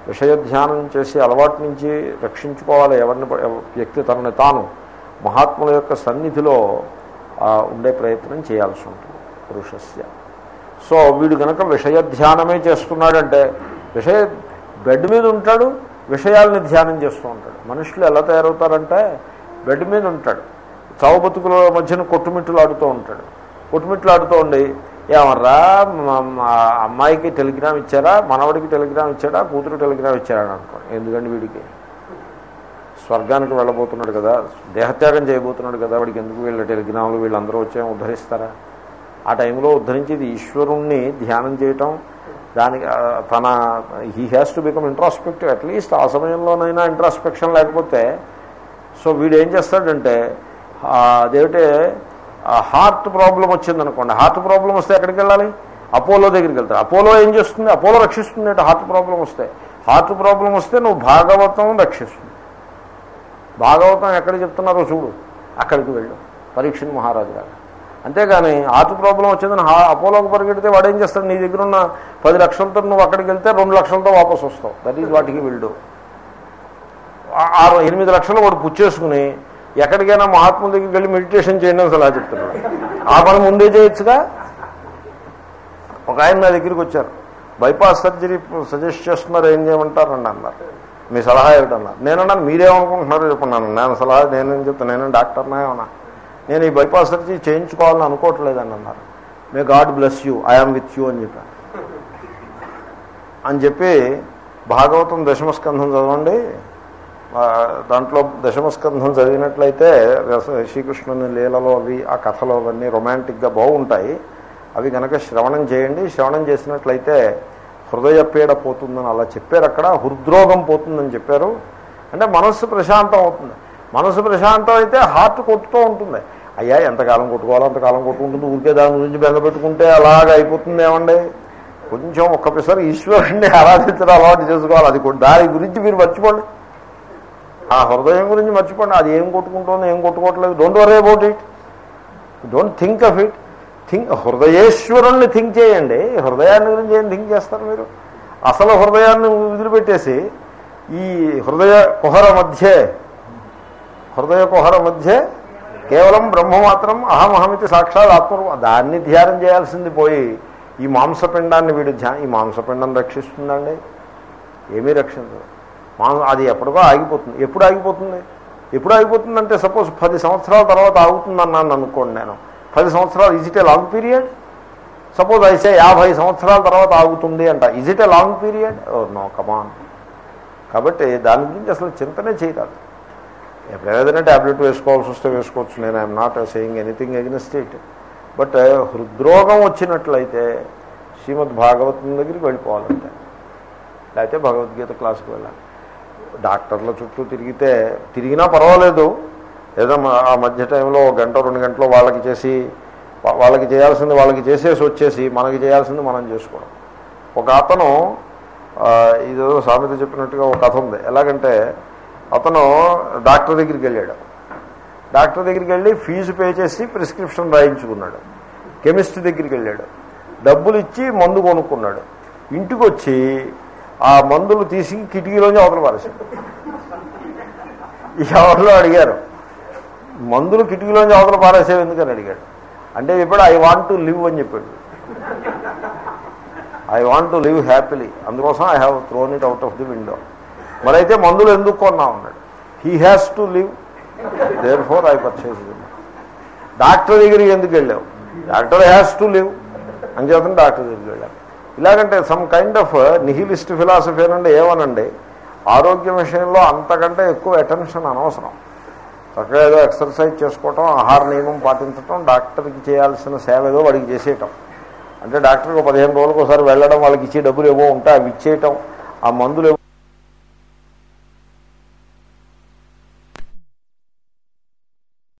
విషయ ధ్యానం చేసి అలవాటు నుంచి రక్షించుకోవాలి ఎవరిని వ్యక్తి తనని తాను. మహాత్ముల యొక్క సన్నిధిలో ఉండే ప్రయత్నం చేయాల్సి ఉంటుంది పురుషస్య. సో వీడు కనుక విషయ ధ్యానమే చేస్తున్నాడంటే విషయ బెడ్ మీద ఉంటాడు విషయాల్ని ధ్యానం చేస్తూ ఉంటాడు. మనుషులు ఎలా తయారవుతారంటే బెడ్ మీద ఉంటాడు. చావ బతుకుల మధ్యన కొట్టుమిట్టులు ఆడుతూ ఉంటాడు. కొట్టుమిట్లు ఆడుతూ ఉండి ఏమర్రా అమ్మాయికి టెలిగ్రామ్ ఇచ్చారా మనవడికి టెలిగ్రామ్ ఇచ్చాడా కూతురు టెలిగ్రామ్ ఇచ్చారా అని అనుకోండి. ఎందుకండి వీడికి? స్వర్గానికి వెళ్ళబోతున్నాడు కదా దేహత్యాగం చేయబోతున్నాడు కదా వాడికి ఎందుకు వీళ్ళ టెలిగ్రాములు వీళ్ళందరూ వచ్చే ఉద్ధరిస్తారా? ఆ టైంలో ఉద్ధరించేది ఈశ్వరుణ్ణి ధ్యానం చేయటం దానికి తన he has to become introspective at least ఆ సమయంలోనైనా ఇంట్రాస్పెక్షన్ లేకపోతే సో వీడు ఏం చేస్తాడంటే అదేమిటే హార్ట్ ప్రాబ్లం వచ్చిందనుకోండి. హార్ట్ ప్రాబ్లం వస్తే ఎక్కడికి వెళ్ళాలి? అపోలో దగ్గరికి వెళ్తారు. అపోలో ఏం చేస్తుంది? అపోలో రక్షిస్తుంది అంటే హార్ట్ ప్రాబ్లం వస్తే. హార్ట్ ప్రాబ్లం వస్తే నువ్వు భాగవతం రక్షిస్తుంది. భాగవతం ఎక్కడ చెప్తున్నారో చూడు. అక్కడికి వెళ్ళు. పరీక్షణ్ మహారాజు గారు. అంతేగాని హార్ట్ ప్రాబ్లం వచ్చిందని అపోలోకి పరిగెడితే వాడు ఏం చేస్తాడు? నీ దగ్గర ఉన్న పది లక్షలతో నువ్వు అక్కడికి వెళ్తే రెండు లక్షలతో వాపసు వస్తావు. దట్ ఈజ్ వాటికి వెళ్ళు ఆరు ఎనిమిది లక్షలు వాడు పుచ్చేసుకుని ఎక్కడికైనా మహాత్ముల దగ్గరికి వెళ్ళి మెడిటేషన్ చేయండి అని సలహా చెప్తున్నాడు. ఆ పని ముందే చేయొచ్చుగా? ఒక ఆయన నా దగ్గరికి వచ్చారు. బైపాస్ సర్జరీ సజెస్ట్ చేస్తున్నారు ఏం చేయమంటారండి అన్నారు. మీ సలహా ఏమిటన్నారు? నేనన్నాను మీరేమనుకుంటున్నారో చెప్పన్నాను. నేను సలహా నేనేం చెప్తాను నేను డాక్టర్నా ఏమన్నా? నేను ఈ బైపాస్ సర్జరీ చేయించుకోవాలని అనుకోవట్లేదని అన్నారు. May God bless you I am with you అని చెప్పాను అని చెప్పి భాగవతం దశమస్కంధం చదవండి. దాంట్లో దశమస్కంధం చదివినట్లయితే శ్రీకృష్ణుని లీలలో అవి ఆ కథలు అవన్నీ రొమాంటిక్గా బాగుంటాయి. అవి కనుక శ్రవణం చేయండి. శ్రవణం చేసినట్లయితే హృదయ పీడ పోతుందని అలా చెప్పారు అక్కడ. హృద్రోగం పోతుందని చెప్పారు. అంటే మనస్సు ప్రశాంతం అవుతుంది. మనసు ప్రశాంతం అయితే హార్ట్ కొట్టుతూ ఉంటుంది. అయ్యా ఎంతకాలం కొట్టుకోవాలో? అంతకాలం కొట్టుకుంటుంది. ఊరికే దాని గురించి బెంగపెట్టుకుంటే అలాగ అయిపోతుంది ఏమండి? కొంచెం ఒక్కసారి ఈశ్వరుణ్ణి ఆరాధించడం అలవాటు చేసుకోవాలి. అది దాని గురించి మీరు మర్చిపోండి. ఆ హృదయం గురించి మర్చిపోండి. అది ఏం కొట్టుకుంటుందో ఏం కొట్టుకోవట్లేదు. Don't worry about it don't think of it think హృదయేశ్వరుణ్ణి think చేయండి. హృదయాన్ని గురించి ఏం థింక్ చేస్తారు మీరు? అసలు హృదయాన్ని వదిలిపెట్టేసి ఈ హృదయ కుహర మధ్య హృదయ కుహర మధ్య కేవలం బ్రహ్మ మాత్రం అహమహమితి సాక్షాత్ ఆత్మ దాన్ని ధ్యానం చేయాల్సింది పోయి ఈ మాంసపిండాన్ని వీడు ధ్యా ఈ మాంసపిండం రక్షిస్తుందండి. ఏమీ రక్షించదు. మా అది ఎప్పటికో ఆగిపోతుంది. ఎప్పుడు ఆగిపోతుంది? ఎప్పుడు ఆగిపోతుందంటే సపోజ్ పది సంవత్సరాల తర్వాత ఆగుతుందన్నాను అనుకోండి నేను. పది సంవత్సరాలు is it a long period suppose అయితే యాభై సంవత్సరాల తర్వాత ఆగుతుంది అంట. Is it a long period oh no come on కాబట్టి దాని గురించి అసలు చింతనే చేయరాదు. ఎప్పుడు ఏదైనా ట్యాబ్లెట్ వేసుకోవాల్సి వస్తే వేసుకోవచ్చు. నేను I'm not saying anything against it but హృద్రోగం వచ్చినట్లయితే శ్రీమద్ భాగవతం దగ్గరికి వెళ్ళిపోవాలంటే. లేకపోతే భగవద్గీత క్లాస్కి వెళ్ళాలి. డాక్టర్ల చుట్టూ తిరిగితే తిరిగినా పర్వాలేదు. ఏదో ఆ మధ్య టైంలో ఒక గంట రెండు గంటలో వాళ్ళకి చేసి వాళ్ళకి చేయాల్సింది వాళ్ళకి చేసేసి వచ్చేసి మనకి చేయాల్సింది మనం చేసుకోవడం. ఒక అతను ఆ, ఇదేదో సామెత చెప్పినట్టుగా ఒక కథ ఉంది. ఎలాగంటే అతను డాక్టర్ దగ్గరికి వెళ్ళాడు. డాక్టర్ దగ్గరికి వెళ్ళి ఫీజు పే చేసి ప్రిస్క్రిప్షన్ రాయించుకున్నాడు. కెమిస్ట్ దగ్గరికి వెళ్ళాడు. డబ్బులు ఇచ్చి మందు కొనుక్కున్నాడు. ఇంటికి వచ్చి ఆ మందులు తీసి కిటికీలోంచి అవతల పారేశాడు ఎవరిలో అడిగారు? మందులు కిటికీలోంచి అవతల పారేసేవి ఎందుకని అడిగాడు. అంటే ఇప్పుడు ఐ వాంట్ టు లివ్ అని చెప్పాడు. I want to live happily అందుకోసం I have thrown it out of the window మరైతే మందులు ఎందుకు కొన్నా ఉన్నాడు he has to live therefore I purchase doctor దగ్గరికి ఎందుకు వెళ్ళావు? డాక్టర్ హ్యాస్ టు లివ్ అని చేతను డాక్టర్ దగ్గరికి వెళ్ళాం. ఇలాగంటే some kind of nihilist philosophy అనండి ఏమనండి? ఆరోగ్యం విషయంలో అంతకంటే ఎక్కువ అటెన్షన్ అనవసరం. చక్కగా ఏదో ఎక్సర్సైజ్ చేసుకోవటం ఆహార నియమం పాటించటం డాక్టర్కి చేయాల్సిన సేవ ఏదో వాడికి చేసేయటం. అంటే డాక్టర్కి పదిహేను రోజులకు ఒకసారి వెళ్ళడం వాళ్ళకి ఇచ్చే డబ్బులు ఏవో ఉంటాయి అవి ఇచ్చేయటం. ఆ మందులు